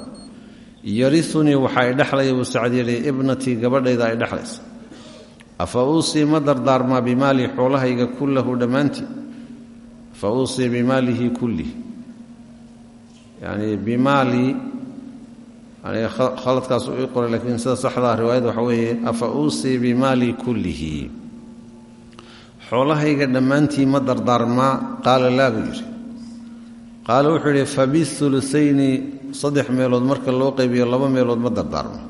Yariunii waxaa i dhexlaya buu sacad yidhi ibnatii gabadhayda ay dhexlaysa afa uusii ma dardaarmaa bimaalii xoolahayga kullahu dhammaantii? Fa uusii bimaalihi kullih yani bimaalii khaladkaasu ii qoray laakiin sida saxdaa riwaayada waxa weeye afa uusii bimaalii kullihi xoolahayga dhammaantii ma dardaarmaa? Qaala laa buu yidhi. Qaala wuxuu yidhi fabiuluayni saddex meelood marka loo qaybiyo laba meelood ma dardaarmo.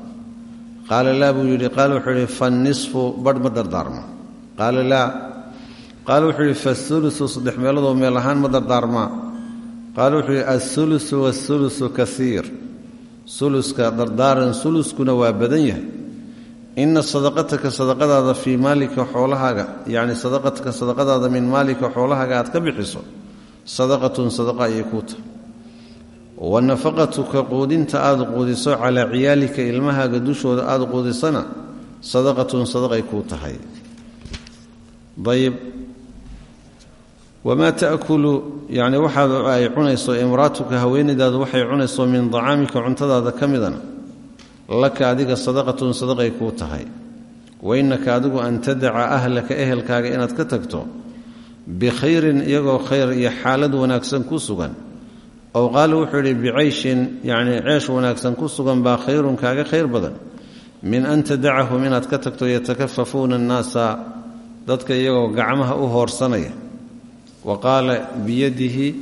Qaala laa buu yidhi. Qaala wuxuu yidhi fanisfu badh ma dardaarmo. Qaala laa. Qaala wuxuu yidhi faulusu saddex meeloodoo meel ahaan ma dardaarmaa qaala wuxuu yidhi aulusu waulusu kaiir suluska dardaaran suluskuna waa badan yahay ina sadaqataka sadaqadaada fii maalika xoolahaaga yacni sadaqataka sadaqadaada min maalika xoolahaaga aad ka bixiso sadaqatun sadaqa ayay wa nafaqatuka quudinta aada quudiso calaa ciyaalika ilmahaaga dushooda aada quudisana sadaqatun sadaqay kuu tahay. Ayib wamaa taakulu yacni waxaad ay cunayso imraatuka haweenaydaadu waxay cunayso min dacaamika cuntadaada ka midana laka adiga sadaqatun sadaqay kuu tahay. Wainaka adigu an tadaca ahlaka ehelkaaga inaad ka tagto bikhayrin iyagoo khayr iyo xaalad wanaagsan ku sugan. Ow qaala wuxuu yidhi bicayshin yacnii ceesh wanaagsan ku sugan baa khayrun kaaga khayr badan. Min an tadacahum inaad ka tagto yatakafafuuna annaasa dadka iyagoo gacmaha u hoorsanaya. Wa qaala biyadihi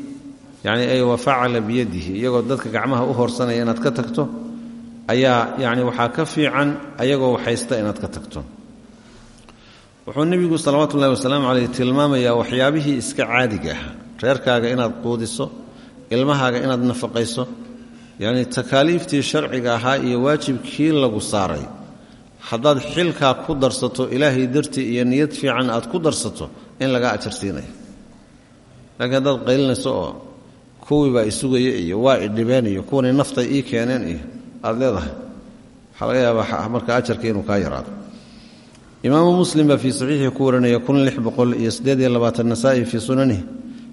yani ay wa facala biyadihi iyagoo dadka gacmaha u hoorsanaya inaad ka tagto ayaa yani waxaa ka fiican ayagoo haysta inaad ka tagto. Wuxuu nebigu salawaatu ullahi wasalaamu caleyh tilmaamayaa waxyaabihii iska caadiga ah. Reerkaaga inaad quudiso ilmahaaga inaad nafaqayso yacni takaaliiftii sharciga ahaa iyo waajibkii lagu saaray. Haddaad xilkaa ku darsato ilaahay dartii iyo niyad fiican aad ku darsato in lagaa ajarsiinayo laakiin haddaad qaylinayso oo kuwii baa iyo waa idhibeen iyo kuwani naftay ii keeneen iyo aad leedahay. Waxaa laga yaabaa marka ajarkii inuu kaa yaraado. Imaamu muslim baa fii saxiixii ku warinaya kun lix boqol iyo siddeed iyo labaatan nasaa'i fii sunanihi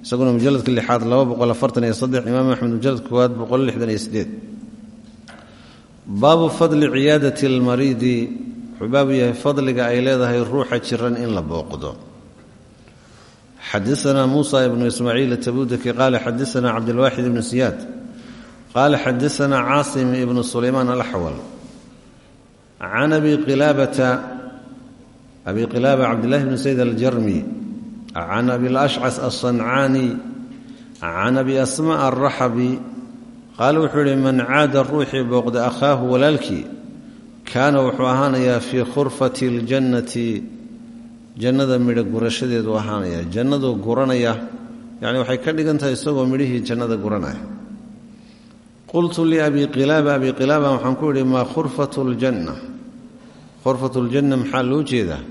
isaguna mujaladka lixaad imaam axmed mujaladka koowaad baabu fadli ciyaadati almariidi wuxuu baabu yahay fadliga ay leedahay ruuxa jiran in la booqdo. Xadaana muusa ibnu ismaaciil atabudaki qaala xadaana cabdilwaaxid ibnu siyaad qaala xadaana caasim ibnu sulaymaan alaxwal can abi qilaabata abi qilaaba cabdillahi bni sayd aljarmi can abilashcas alsancaani can abi asmaa alraxabi qaala wuxuu yihi man caada ruuxii booqda akhaahu walaalkii kaana wuxuu ahaanayaa fii khurfati اljannati jannada midho gurashadeedu ahaanaya jannaduu guranaya yani waxay ka dhigan tahay isagoo midhihii jannada guranaya qultu liabi qilaaba abi qilaaba waxaan ku idhi maa khurfatu ljanna khurfatu ljanna maxaa loo jeedaa?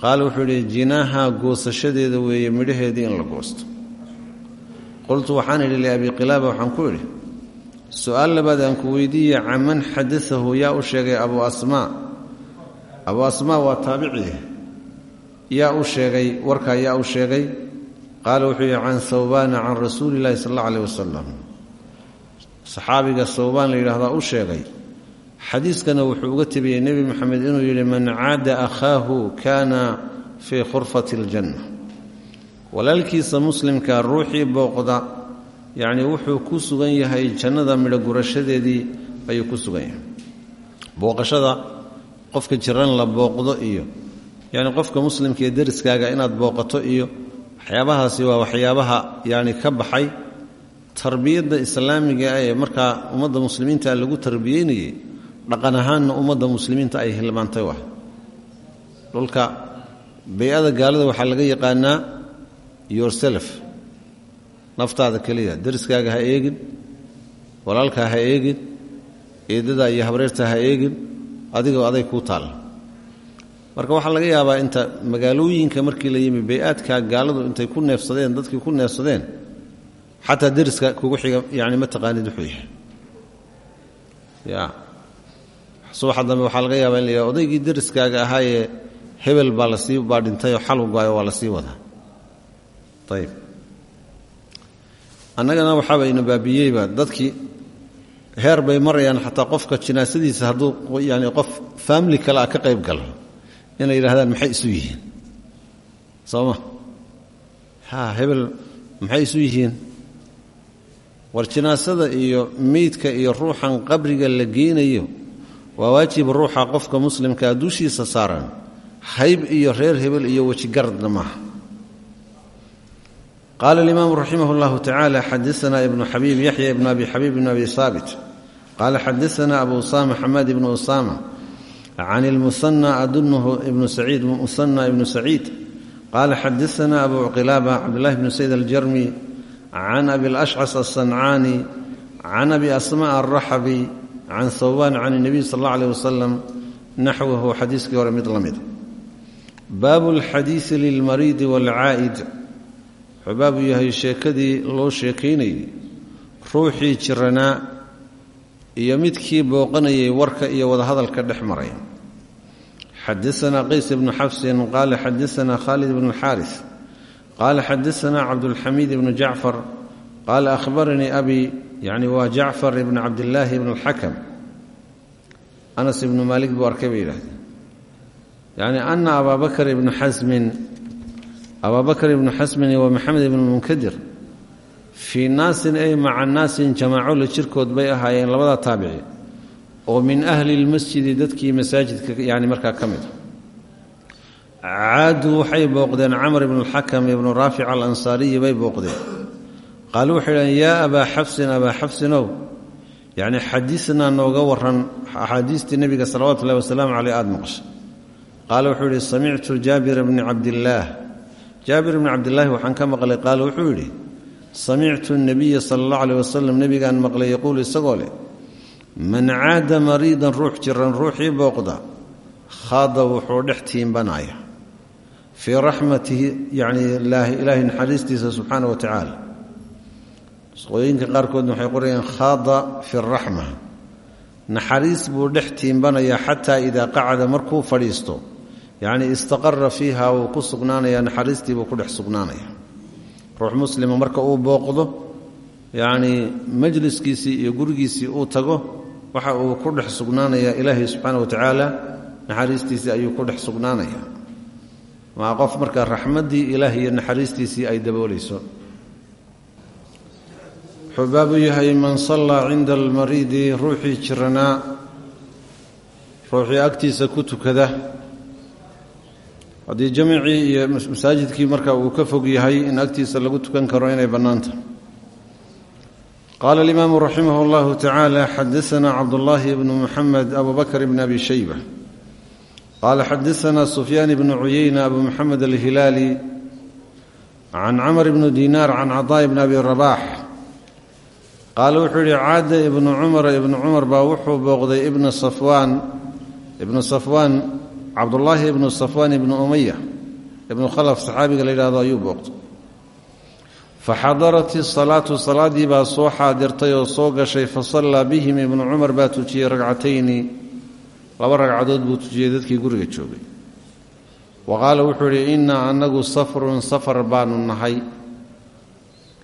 Qaala wuxuu idhi jinaaha goosashadeeda weeye midhaheedii in la goosto. Qultu waxaan idhi liabi qilaaba waxaan ku idhi su'aal labaad aan ku weydiiye canman xadaahu yaa u sheegay abu asmaa abu asmaa waa taabici yaa u sheegay warkaa yaa can hawbaana can rasuuli illahi sal aleh wasalam saxaabiga hawbaan la yidhahdaa u sheegay xadiiskana wuxuu uga tebiyey nebi moxamed inuu yidhi man caada akhaahu kaana fii khurfati aljanna. Walaalkiisa muslimka ruuxii booqda yacni wuxuu ku sugan yahay jannada midho gurashadeedii ayuu ku sugan yahay. Booqashada qofka jiran la booqdo iyo yacni qofka muslimka ee deriskaaga inaad booqato iyo waxyaabahaasi waa waxyaabaha yacni ka baxay tarbiyadda islaamiga ee markaa ummadda muslimiinta lagu tarbiyeynayey dhaqan ahaanna ummadda muslimiinta ay hilmaantay wa dhulka bay-ada gaalada waxaa laga yaqaanaa yourself naftaada keliya deriskaaga ha eegin walaalkaa ha eegin eedadaa iyo habreertaa ha eegin adigoo aday kuu taalla marka waxaa laga yaabaa inta magaalooyinka markii la yimi bay-aadkaa gaaladu intay ku neefsadeen dadkii ku neefsadeen xataa deriska kugu xiga yani ma taqaanid wuxuu yahay ya subaxa dambe waxaa laga yaabaa in la yidhaha hebel baa la sii baa dhintayoo xal ugaayo waa la sii wadaa ayib annagana waxaaba ina baabiyeyba dadkii heer bay marayaan xataa qofka jinaasadiisa hadduu yani qof faamili kale ka qayb galo inay yidhahdaan maxay isu yihiin sooma ha hebel maxay isu yihiin war jinaasada iyo meydka iyo ruuxan qabriga la geynayo waa waajib ruuxa qofka muslimkaa dushiisa saaran hayb iyo reer hebel iyo wejigaradna maaha qaala alimaamu raximah اllahu tacala xadaana ibnu xabiib yaxya ibnu abi xabiib ibn abi haabit qaala xadaana abu usama xamaad ibnu usama can ilmusanى adunuhu ibnu saciid musanى ibnu saciid qaala xadaana abu qilaaba cabdullahi bnu sayd aljarmi can abi lashcas alsancaani can abi asma alraxabi can hawbaan can اnebiy sal اllah alيh wasalam naxwahu xadiiskii hore mid la mid baabu اlxadiisi lilmariidi wاlcaa'id wuxuu baabu yahay sheekadii loo sheekaynayey ruuxii jiranaa iyo midkii booqanayay warka iyo wadahadalka dhex maray xadaana qays bnu xafsin qaala xadaana khalid bnu اlxaaris qaala xadaana cabdulxamiid ibnu jacfar qaala ahbaranii abi yani waa jacfar ibn cabdillaahi ibn اlxakam anas ibnu maalik buu arkay bay yidhahdeen yacni ana abaa bakr ibnu xasmin abaa bakr ibnu xasmin wa maxamed ibnu munkadir fii naasin ay maca naasin jamaaco la jirkood bay ahaayeen labada taabici oo min ahli lmasjidi dadkii masaajidka yani markaa caaduu waxay booqdeen camr ibnu alxakam ibnu raafic alansaariyi bay booqdeen qaaluu waxay dhaheen yaa abaa xafsin abaa xafsinow yacni xadiisnaa nooga waran axaadiistii nebiga salawatu ullahi wasalaamu caleyh aada maqshay qaala wuxuu yidhi samictu jaabira bni cabdillaah jaabir bni cabdillaahi waxaan ka maqlay qaala wuxuu yidhi samictu nebiya sala allahu aleyh wasalam nebigaan maqlay yaquulu isagoo leh man caada mariidan ruux jiran ruuxii booqda khaada wuxuu dhex tiimbanaya fii raxmatihi yacni ilaahay naxariistiisa subxaana wa tacaala. Qooyinka qaarkoodna waxay qorayaan khaada fi raxma. Naxariis buu dhex tiimbanayaa xataa idaa qacada markuu fadhiisto. Yacnii istaqara fiiha wuu ku sugnaanayaa naxariistiibuu ku dhex sugnaanaya ruux muslima marka uu booqdo yacnii majliskiisii iyo gurigiisii uu tago waxa uu ku dhex sugnaanayaa ilaahay subxaana wa naxariistiisii ayuu ku dhex sugnaanaya maa qof marka raxmaddii ilaah iyo naxariistiisii ay daboolayso. Wuxuu baabu yahay man sallaa cinda almariidi ruuxii jiranaa ruuxii agtiisa ku tukada. Haddii jamicii iyo masaajidkii marka uu ka fog yahay in agtiisa lagu tukan karo inay bannaanta. Qaala alimaamu raximah اllahu tacaala xadaana cabdullaahi bnu muxamed abu bakr bn abi shayba qaala xadaana sufyaan bnu cuyeyna abu muxamed alhilaali can camr bni dinaar can caطaaءi bn abi rabax qaala wuxuu yidhi caada ibnu cumara ibnu cumar baa wuxuu booqday ibna safwaan ibnu safwaan cabdullaahi ibnu safwaan ibnu umaya ibnu khalaf saxaabiga la yidhahdo ayuu booqday faxadarat isalaatu salaaddii baa soo xaadirtay oo soo gashay fasallaa bihim ibnu cumar baa tujiyey ragcatayni laba ragcadood buu tujiyey dadkii guriga joogay. Wa qaala wuxuu yidhi innaa annagu safrun safar baanu nahay.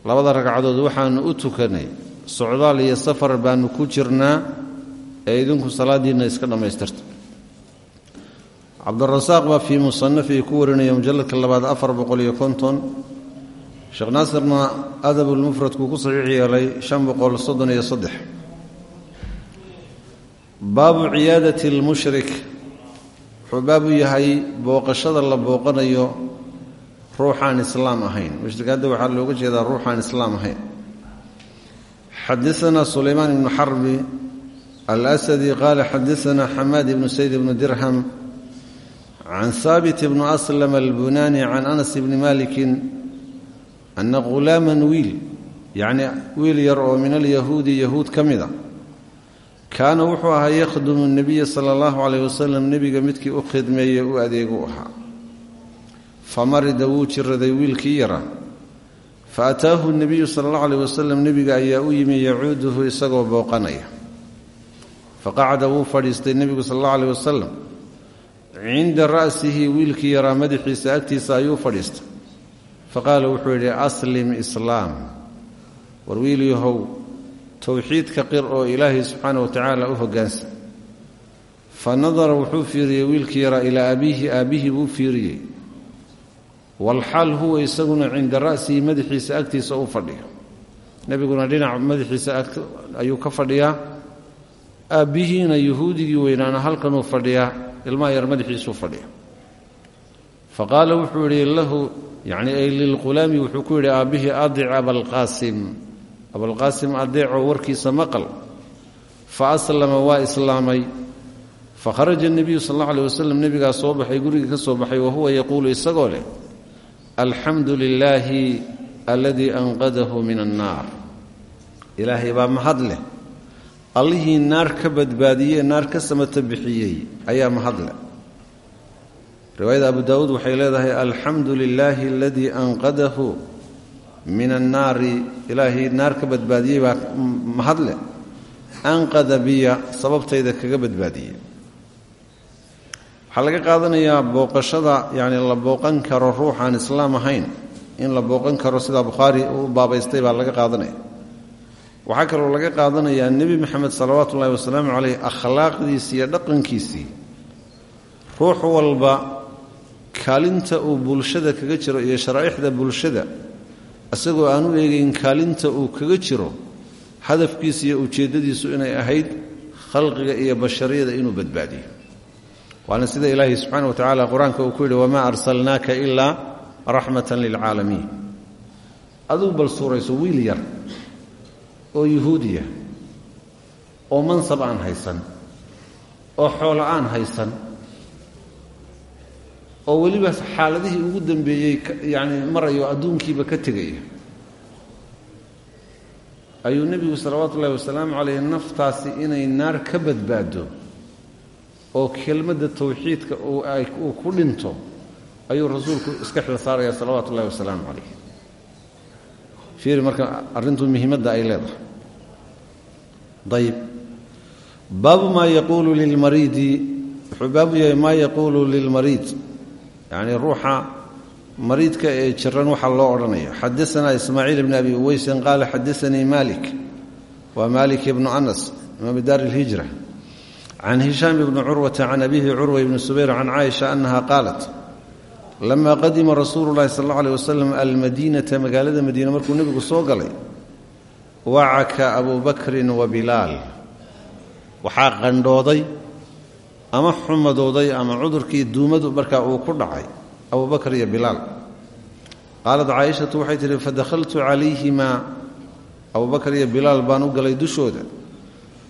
Labada ragcadood waxaanu u tukanay socdaal iyo safar baanu ku jirnaa ee idinku salaadiinna iska dhammaystirta cabdirasaaq baa fii musanafii ku warinaya mujalladka labaad afar boqol iyo konton. Sheekh naasirna adabulmufradkuu ku saxiix yeelay shan boqol soddon iyo saddex baabu ciyaadati lmushrik wuxuu baabu yahay booqashada la booqanayo ruuxaan islaam ahayn. Mushrik hadda waxaa looga jeedaa ruuxaan islaam ahayn. Xadaana sulaymaan ibnu xarbi alasadi qaala xadaana xamaad ibnu sayd ibnu dirham can haabit ibnu aslam albunaani can anas ibni malikin ana ghulaaman wiil yacni wiil yar oo min alyahuudi yahuud ka mida kaana wuxuu ahaa yakhdumu nebiya sala allahu calayh wasalam nebiga midkii u khidmeeye u adeegu ahaa. Famarida wuu jiraday wiilkii yaraa fa ataahu nebiyu sala allahu aleyh wasalam nebiga ayaa u yimi yacuuduhu isagoo booqanaya. Faqacda wuu fadhiistay nebigu sala allahu aleyh wasalam cinda ra'sihi wiilkii yaraa madaxiisa agtiisa ayuu fadhiistay. Faqaala wuxuu yidhi aslim islaam. War wiil yahow towxiidka qir oo ilaahay subxaana wa tacaala u hoggaansan fa nadara wuxuu fiiriyey wiilkii yaraa ilaa abiihi aabbihii buu fiiriyey. Walxaal huwa isaguna cinda ra'sihi madaxiisa agtiisa u fadhiyo. Nebiguna dhinac madaxiisa ayuu ka fadhiyaa. Aabbihiina yuhuudigii weynaana halkanuu fadhiyaa ilmaha yar madaxiisuu fadhiya. Fa qaala wuxuu yidhi lahu yacni ay lilqulaami yidhi aabbihii adic abalqaasim abalqaasim adeecoo warkiisa maqal fa aslama waa islaamay fa kharaja nebiyu sal allau aleh wasalam nebigaa soo baxay guriga ka soo baxay wa huwa yaquulu isagoo leh alxamdu lilaahi aladii anqadahu min annaar ilaahay baa mahad leh. Allihii naar ka badbaadiyey naar ka samata bixiyey ayaa mahad leh. Abu daawuud waxay leedahay alxamdu lilaahi aladii anqadahu min annaari ilaahay naar ka badbaadiyey baa mahad leh anqada biya sababtayda kaga badbaadiyey. Waxaa laga booqashada yacni la booqan karo ruuxaan islaam ahayn. In la booqan karo sidaa bukhaari u baabaystay baa laga qaadanaya. Waxaa kaloo laga qaadanayaa nebi maxamed salawaatu ullahi wasalaamu caleyh akhlaaqdiisii iyo dhaqankiisii ruux walba kaalinta uu bulshada kaga jiro iyo sharaa'ixda bulshada isagoo aan u eegayn kaalinta uu kaga jiro hadafkiisa iyo ujeeddadiisu inay ahayd khalqiga iyo bashariyada inuu badbaadiyo. Waana sida ilaahay subxaana wa tacaala qur'aanka uu ku yidhi wamaa arsalnaaka ilaa raxmatan lilcaalamiin adugu bal suurayso wiil yar oo yuhuudiya oo mansab aan haysan oo xoolo aan haysan oo weliba xaaladihii ugu dambeeyey yacni marayo adduunkiiba ka tegaya ayuu nebigu salawaatu ullahi wasalaamu calayh naftaasi inay naar ka badbaado oo kelmadda tawxiidka uu ku dhinto ayuu rasuulku iska xil saaraya salawaatu ullahi wasalaamu calayh fiiri marka arrintu muhiimadda ay leedahay. Ayib baabu maa yaquulu lilmariidi wuxuu baabu yahay maa yaquulu lilmariid yacnii ruuxa mariidka ee jiran waxaa loo odhanaya xadaanaa ismaaciil bni abi uweysin qaala xadaanii malik waa malik ibnu anas imaam daar اlhijra can hishaam bni curwata can abihi curwa ibni subayr can caaisha annaha qaalat lama qadima rasuulu llahi sal alla aleh wasalam almadiinata magaalada madiine markuu nebigu soo galay wacaka abu bakrin wa bilaal ama xumadooday ama cudurkii duumadu markaa uu ku dhacay abu bakr iyo bilaal. Qaalat caaishatu waxay tihi fadakhaltu calayhimaa abu bakr iyo bilaal baan u galay dushooda.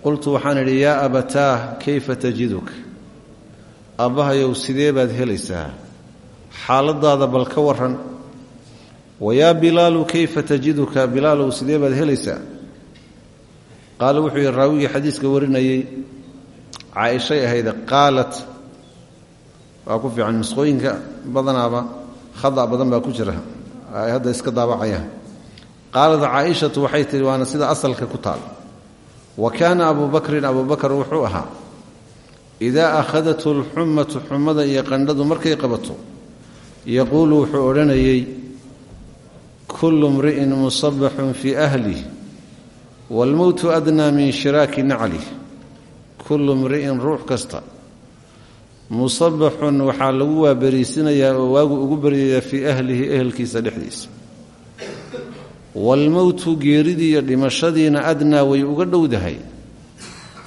Qultu waxaan idhi yaa abataah kayfa tajiduk? Aabbahayow sidee baad helaysaa? Xaaladaada bal ka waran wayaa bilaalu kayfa tajiduka? Bilaalow sidee baad helaysaa? Qaala wuxuu yidhi raawigii xadiiska warinayey caaishay ahayd qaalat. Waa ku fiican misqooyinka badanaaba khada badan baa ku jira. Hadda iska daabacayaan qaalat caaishatu waxay tihi waana sida asalka ku taal. Wa kaana abu bakrin abu bakr wuxuu ahaa idaa akhadathu alxummatu xumada iyo qandhadu markay qabato yaquulu wuxuu odhanayey kullu mri'in musabaxun fii ahlih waalmowtu adnaa min shiraaki naclih kullu mri'in ruux kasta. Musabaxun waxaa lagu waaberiisinayaa oo waagu ugu baryayaa fii ahlihi ehelkiisa dhexdiisa. Waalmowtu geeridii iyo dhimashadiina adnaa way uga dhowdahay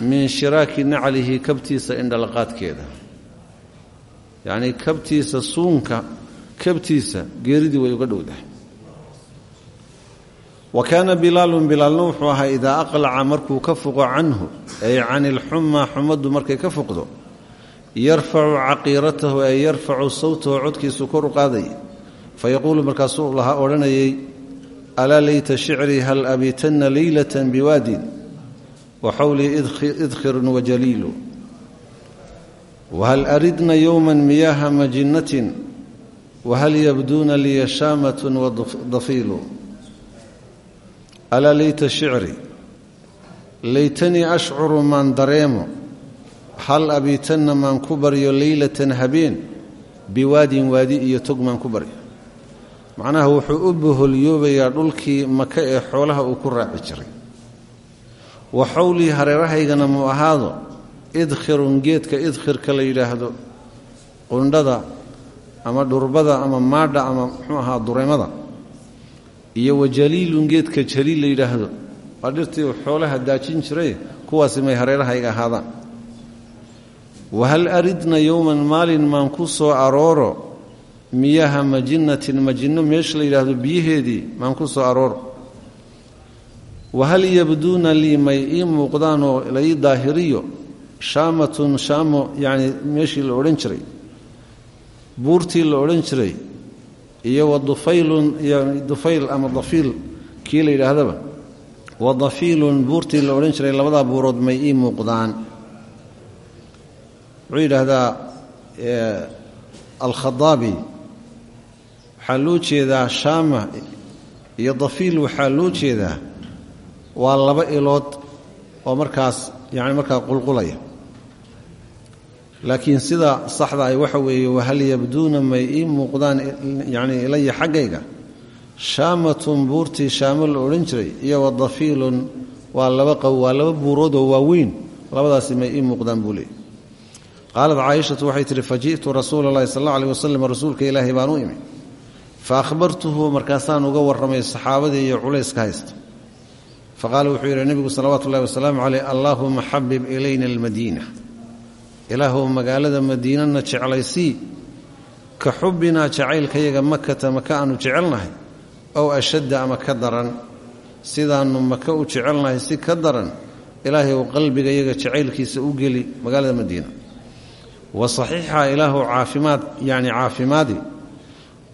min shiraaki naclihi kabtiisa indhalaqaadkeeda. Yacnii kabtiisa suunka kabtiisa geeridii way uga dhowdahay wa kaana bilaalun bilaalna wuxuu ahaa idaa aqlaca markuu ka fuqo canhu ay can ilxumaa xumaddu markay ka fuqdo yarfacu caqiiratahu ay yarfacu sawtahu codkiisu kor u qaaday. Fa yaquulu markaasuu lahaa odhanayay alaa layta shicrii hal abiitanna leylatan biwaadin? Wa xawlii idkhirun wajaliilu wahal aridna yowman miyaaha majinnatin? Wahal yabduuna liya shaamatun wadafiilu alaa layta shicri? Laytanii ashcuru maan dareemo. Hal abiitanna maan ku baryo leylatan habeen? Biwaadin waadi iyo tog maan ku baryo. Macnaha wuxuu u boholyoobayaa dhulkii maka ee xoolaha uu ku raaci jiray. Wa xowlii hareerahaygana muu ahaado idkhirun geedka idkhirka la yidhaahdo qundhada ama dhurbada ama maadha ama muxuu ahaa dureemada iyo wajaliilun geedka jaliil la yidhaahdo. Waa xoolaha daajin jiray kuwaasi may hareerahayga ahaadaan wahal aridna yowman maalin maan ku soo arooro miyaha majinnatin majinno meesha la yidhaahdo biyaheedii maan ku soo arooro. Wahal yabduuna lii may ii muuqdaanoo la daahiriyo shaamatun shaamo yacni meeshii la odhan jiray buurtii la odhan jiray iyo wa dufaylun yani dufayl ama dafiil kii la yidhaahdaba. Wa dafiilun buurtii la odhan jiray labadaa buurood may ii muuqdaan. Wuxuu yidhaahdaa alkhadaabi waxaa loo jeedaa shaama iyo dafiil waxaa loo jeedaa waa laba ilood oo markaas yani markaa qulqulaya laakiin sida saxda ay waxa weeye wahal yabduuna may ii muuqdaan yani ilaya xaggayga? Shaamatun buurtii shaamo la odhan jiray iyo wa dafiilun waa laba qaw waa laba buuroodoo waaweyn labadaasi may ii muuqdaan buu leeyay qaalat caaishatu waxay tihi faji'tu rasuula allahi sal alla u imi fa akhbartuhu markaasaan uga warramay saxaabadii iyo culayska haysta. Fa qaala wuxuu yidhi nebigu salawaatu ullahi wasalaamu caleyh allaahuma xabib ilayna almadiina ilaahuw magaalada madiinana jeclaysii ka xubbinaa jacaylkayaga makata maka aanu jecelnahay? Ow ashadda ama ka daran? Sidaannu maka u jecelnahay si ka daran? Ilaahay uu qalbigayaga jacaylkiisa u geli magaalada madiina. Wa saxiixa ilaahu caafimaad yacni caafimaadi.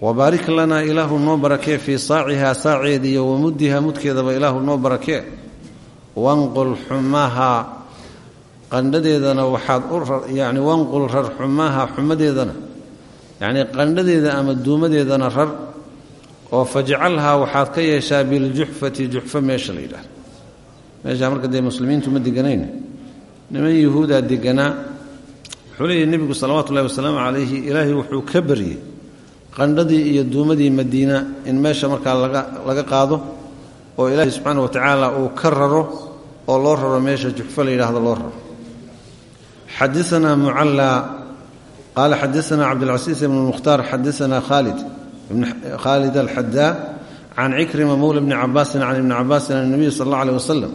Wabaarik lanaa ilaahu noo barakee fii saacihaa saaceeda iyo wa muddihaa mudkeedaba ilaahu noo barakee. Wanqul xumaahaa qandhadeedana waxaad yani wanqul rar xumaaha xumadeedana yacnii qandhadeeda ama duumadeedana rar oo fajcalhaa waxaad ka yeeshaa biljuxfati juxfo meesha la yidhahdo. Meeshaa marka muslimiintu ma deganayn niman yuhuudaa deganaa wuxuu leeyahy nebigu salawaatu ullahi wasalaamu calayhi ilaahay wuxuu ka baryey qandhadii iyo duumadii madiina in meesha markaa laga qaado oo ilaahay subxaana wa tacaala uu ka raro oo loo raro meesha juxfo la yidhaahdo loo raro xadaanaa mucalla qaala xadaanaa cabdilcasiis ibn mukhtaar xadaanaa khaalid khaalid alxadaa can cikrima mowla bni cabaasin can ibni cabaasin an nebiy sal alla aleh wasalam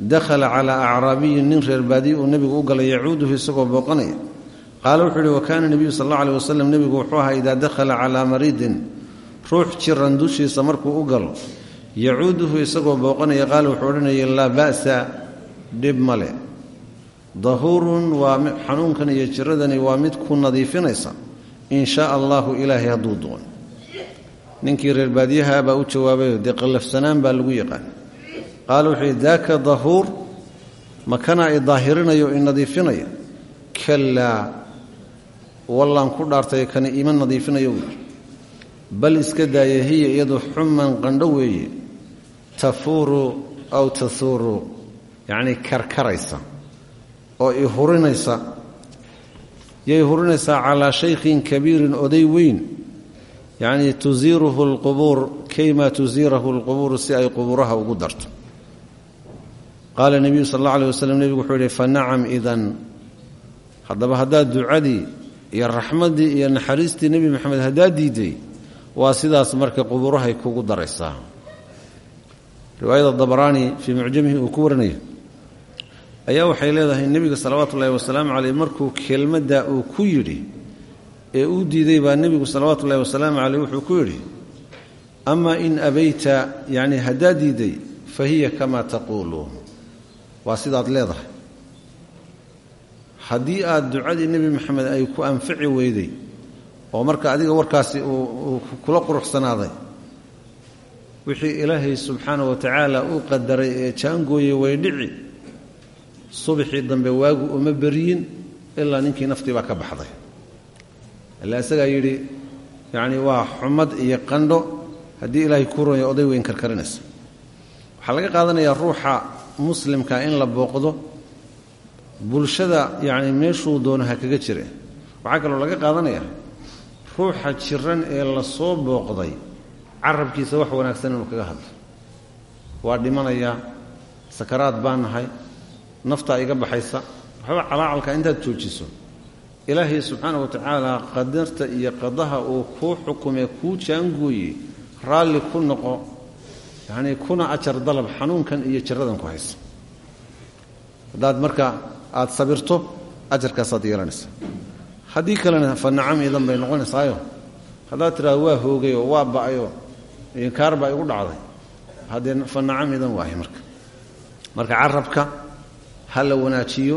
dakhala calaa acraabiyin nin reer baadiye uu nebigu u galay yacuuduhu isagoo booqanaya qaala wuxuu ihi wa kaana nebiyu sal alla aleh wasalam nebigu wuxuu ahaa idaa dakhala calaa mariidin ruux jiran dushiisa markuu u galo yacuuduhu isagoo booqanaya qaala wuxuu odhanaya laa ba'sa dhib male dahuurun waa xanuunkan iyo jiradani waa mid ku nadiifinaysa. In shaa allahu ilaahay hadduu doon ninkii reer baadiyaha baa u jawaabayo dee qallafsanaan baa lagu yaqaan. Qaala wuxuu yidhi daaka dahuur makana i daahirinayo i nadiifinaya kalaa wallaan ku dhaartay kani ima nadiifinayo yidhi. Bal iska daaya hiya iyadu xuman qandho weeye tafuuru aw tahuuru yacnii karkaraysa oo i hurinaysa yay hurinaysaa calaa shaykhin kabiirin oday weyn yacnii tusiiruhu alqubuur kayma tusiirahu alqubuuru si ay qubuuraha ugu darto. Qaala nebiyu sal alla aleh waslem nebigu wuxuu yihi fa nacam idan. Haddaba haddaad ducadii iyo raxmaddii iyo naxariistii nebi maxamed haddaad diiday waa sidaas marka qubuurahay kugu daraysaa. Riwaayada dabaraani fii mucjamihi uu ayaa waxay leedahay nebiga salawaatu ullahi wasalaamu caleyh markuu kelmadda uu ku yidhi ee uu diiday baa nebigu salawaatu ullahi wasalaamu caleyh wuxuu ku yidhi amaa in abayta yacni haddaad diiday fa hiya kamaa taquulu waa sidaad leedahay. Haddii aad ducadii nebi maxamed ay ku anfici weyday oo marka adiga warkaasi uu kula quruxsanaaday wixii ilaahay subxaana wa tacaala uu qadaray ee jaangooyey way dhici subaxii dambe waagu uma beryin ilaa ninkii naftii baa ka baxday. Ila isagaa yidhi yacni waa xumad iyo qandho haddii ilaahay kuu ronya oday weyn karkarinaysa waxaa laga qaadanayaa ruuxa muslimka in la booqdo bulshada yacni meeshuu doono ha kaga jire. Waxaa kaloo laga qaadanayaa ruuxa jiran ee la soo booqday carabkiisa wax wanaagsan inuu kaga hadlo. Waa dhimanayaa sakaraad baa nahay naftaa iga baxaysa waxba calaacalka intaad joojiso ilaahay subxaana wa tacaala qadarta iyo qadaha uu kuu xukumee kuu jaangooye raalli ku noqo yacnii kuna ajar dalab xanuunkan iyo jiradan ku haysa. Haddaad marka aada sabirto ajarkaasaad yeelanaysa haddii kalena fa nacam idan bay noqonaysaayo. Haddaad tidhahdo waa hoogay oo waa ba'ayoo inkaar baa igu dhacday. Haddee fa idan waahay marka. Marka carabka ha la wanaajiyo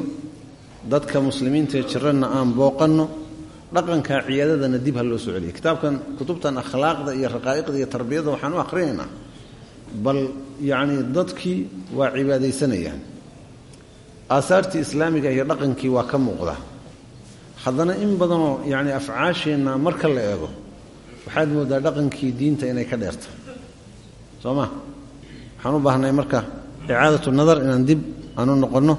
dadka muslimiintaee jiranna aan booqanno dhaqanka ciyaadadana dib ha loo soo celiya kitaabkan kutubtan akhlaaqda iyo raqaa'iqda iyo tarbiyadda waxaan u akhrinaynaa bal yacnii dadkii waa cibaadaysanayaan. Aasaartii islaamiga iyo dhaqankii waa ka muuqda. Haddana in badanoo yacni afcaasheenna marka la eego waxaad mooddaa dhaqankii diinta inay ka dheerta soo ma? Waxaan u baahnay marka icaadatu nadar inaan dib aanu noqonno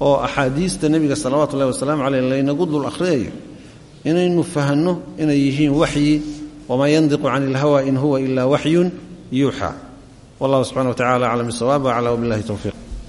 oo axaadiista nebiga salawaatu ullahi wasalaamu caleyh laynagu dul akhriyayo inaynu fahanno inay yihiin waxyi wamaa yandiqu cani ilhawa in huwa ila waxyun yuuxaa wallahu subxana wa tacala aclam bisawaab acla wabillahi towfiiq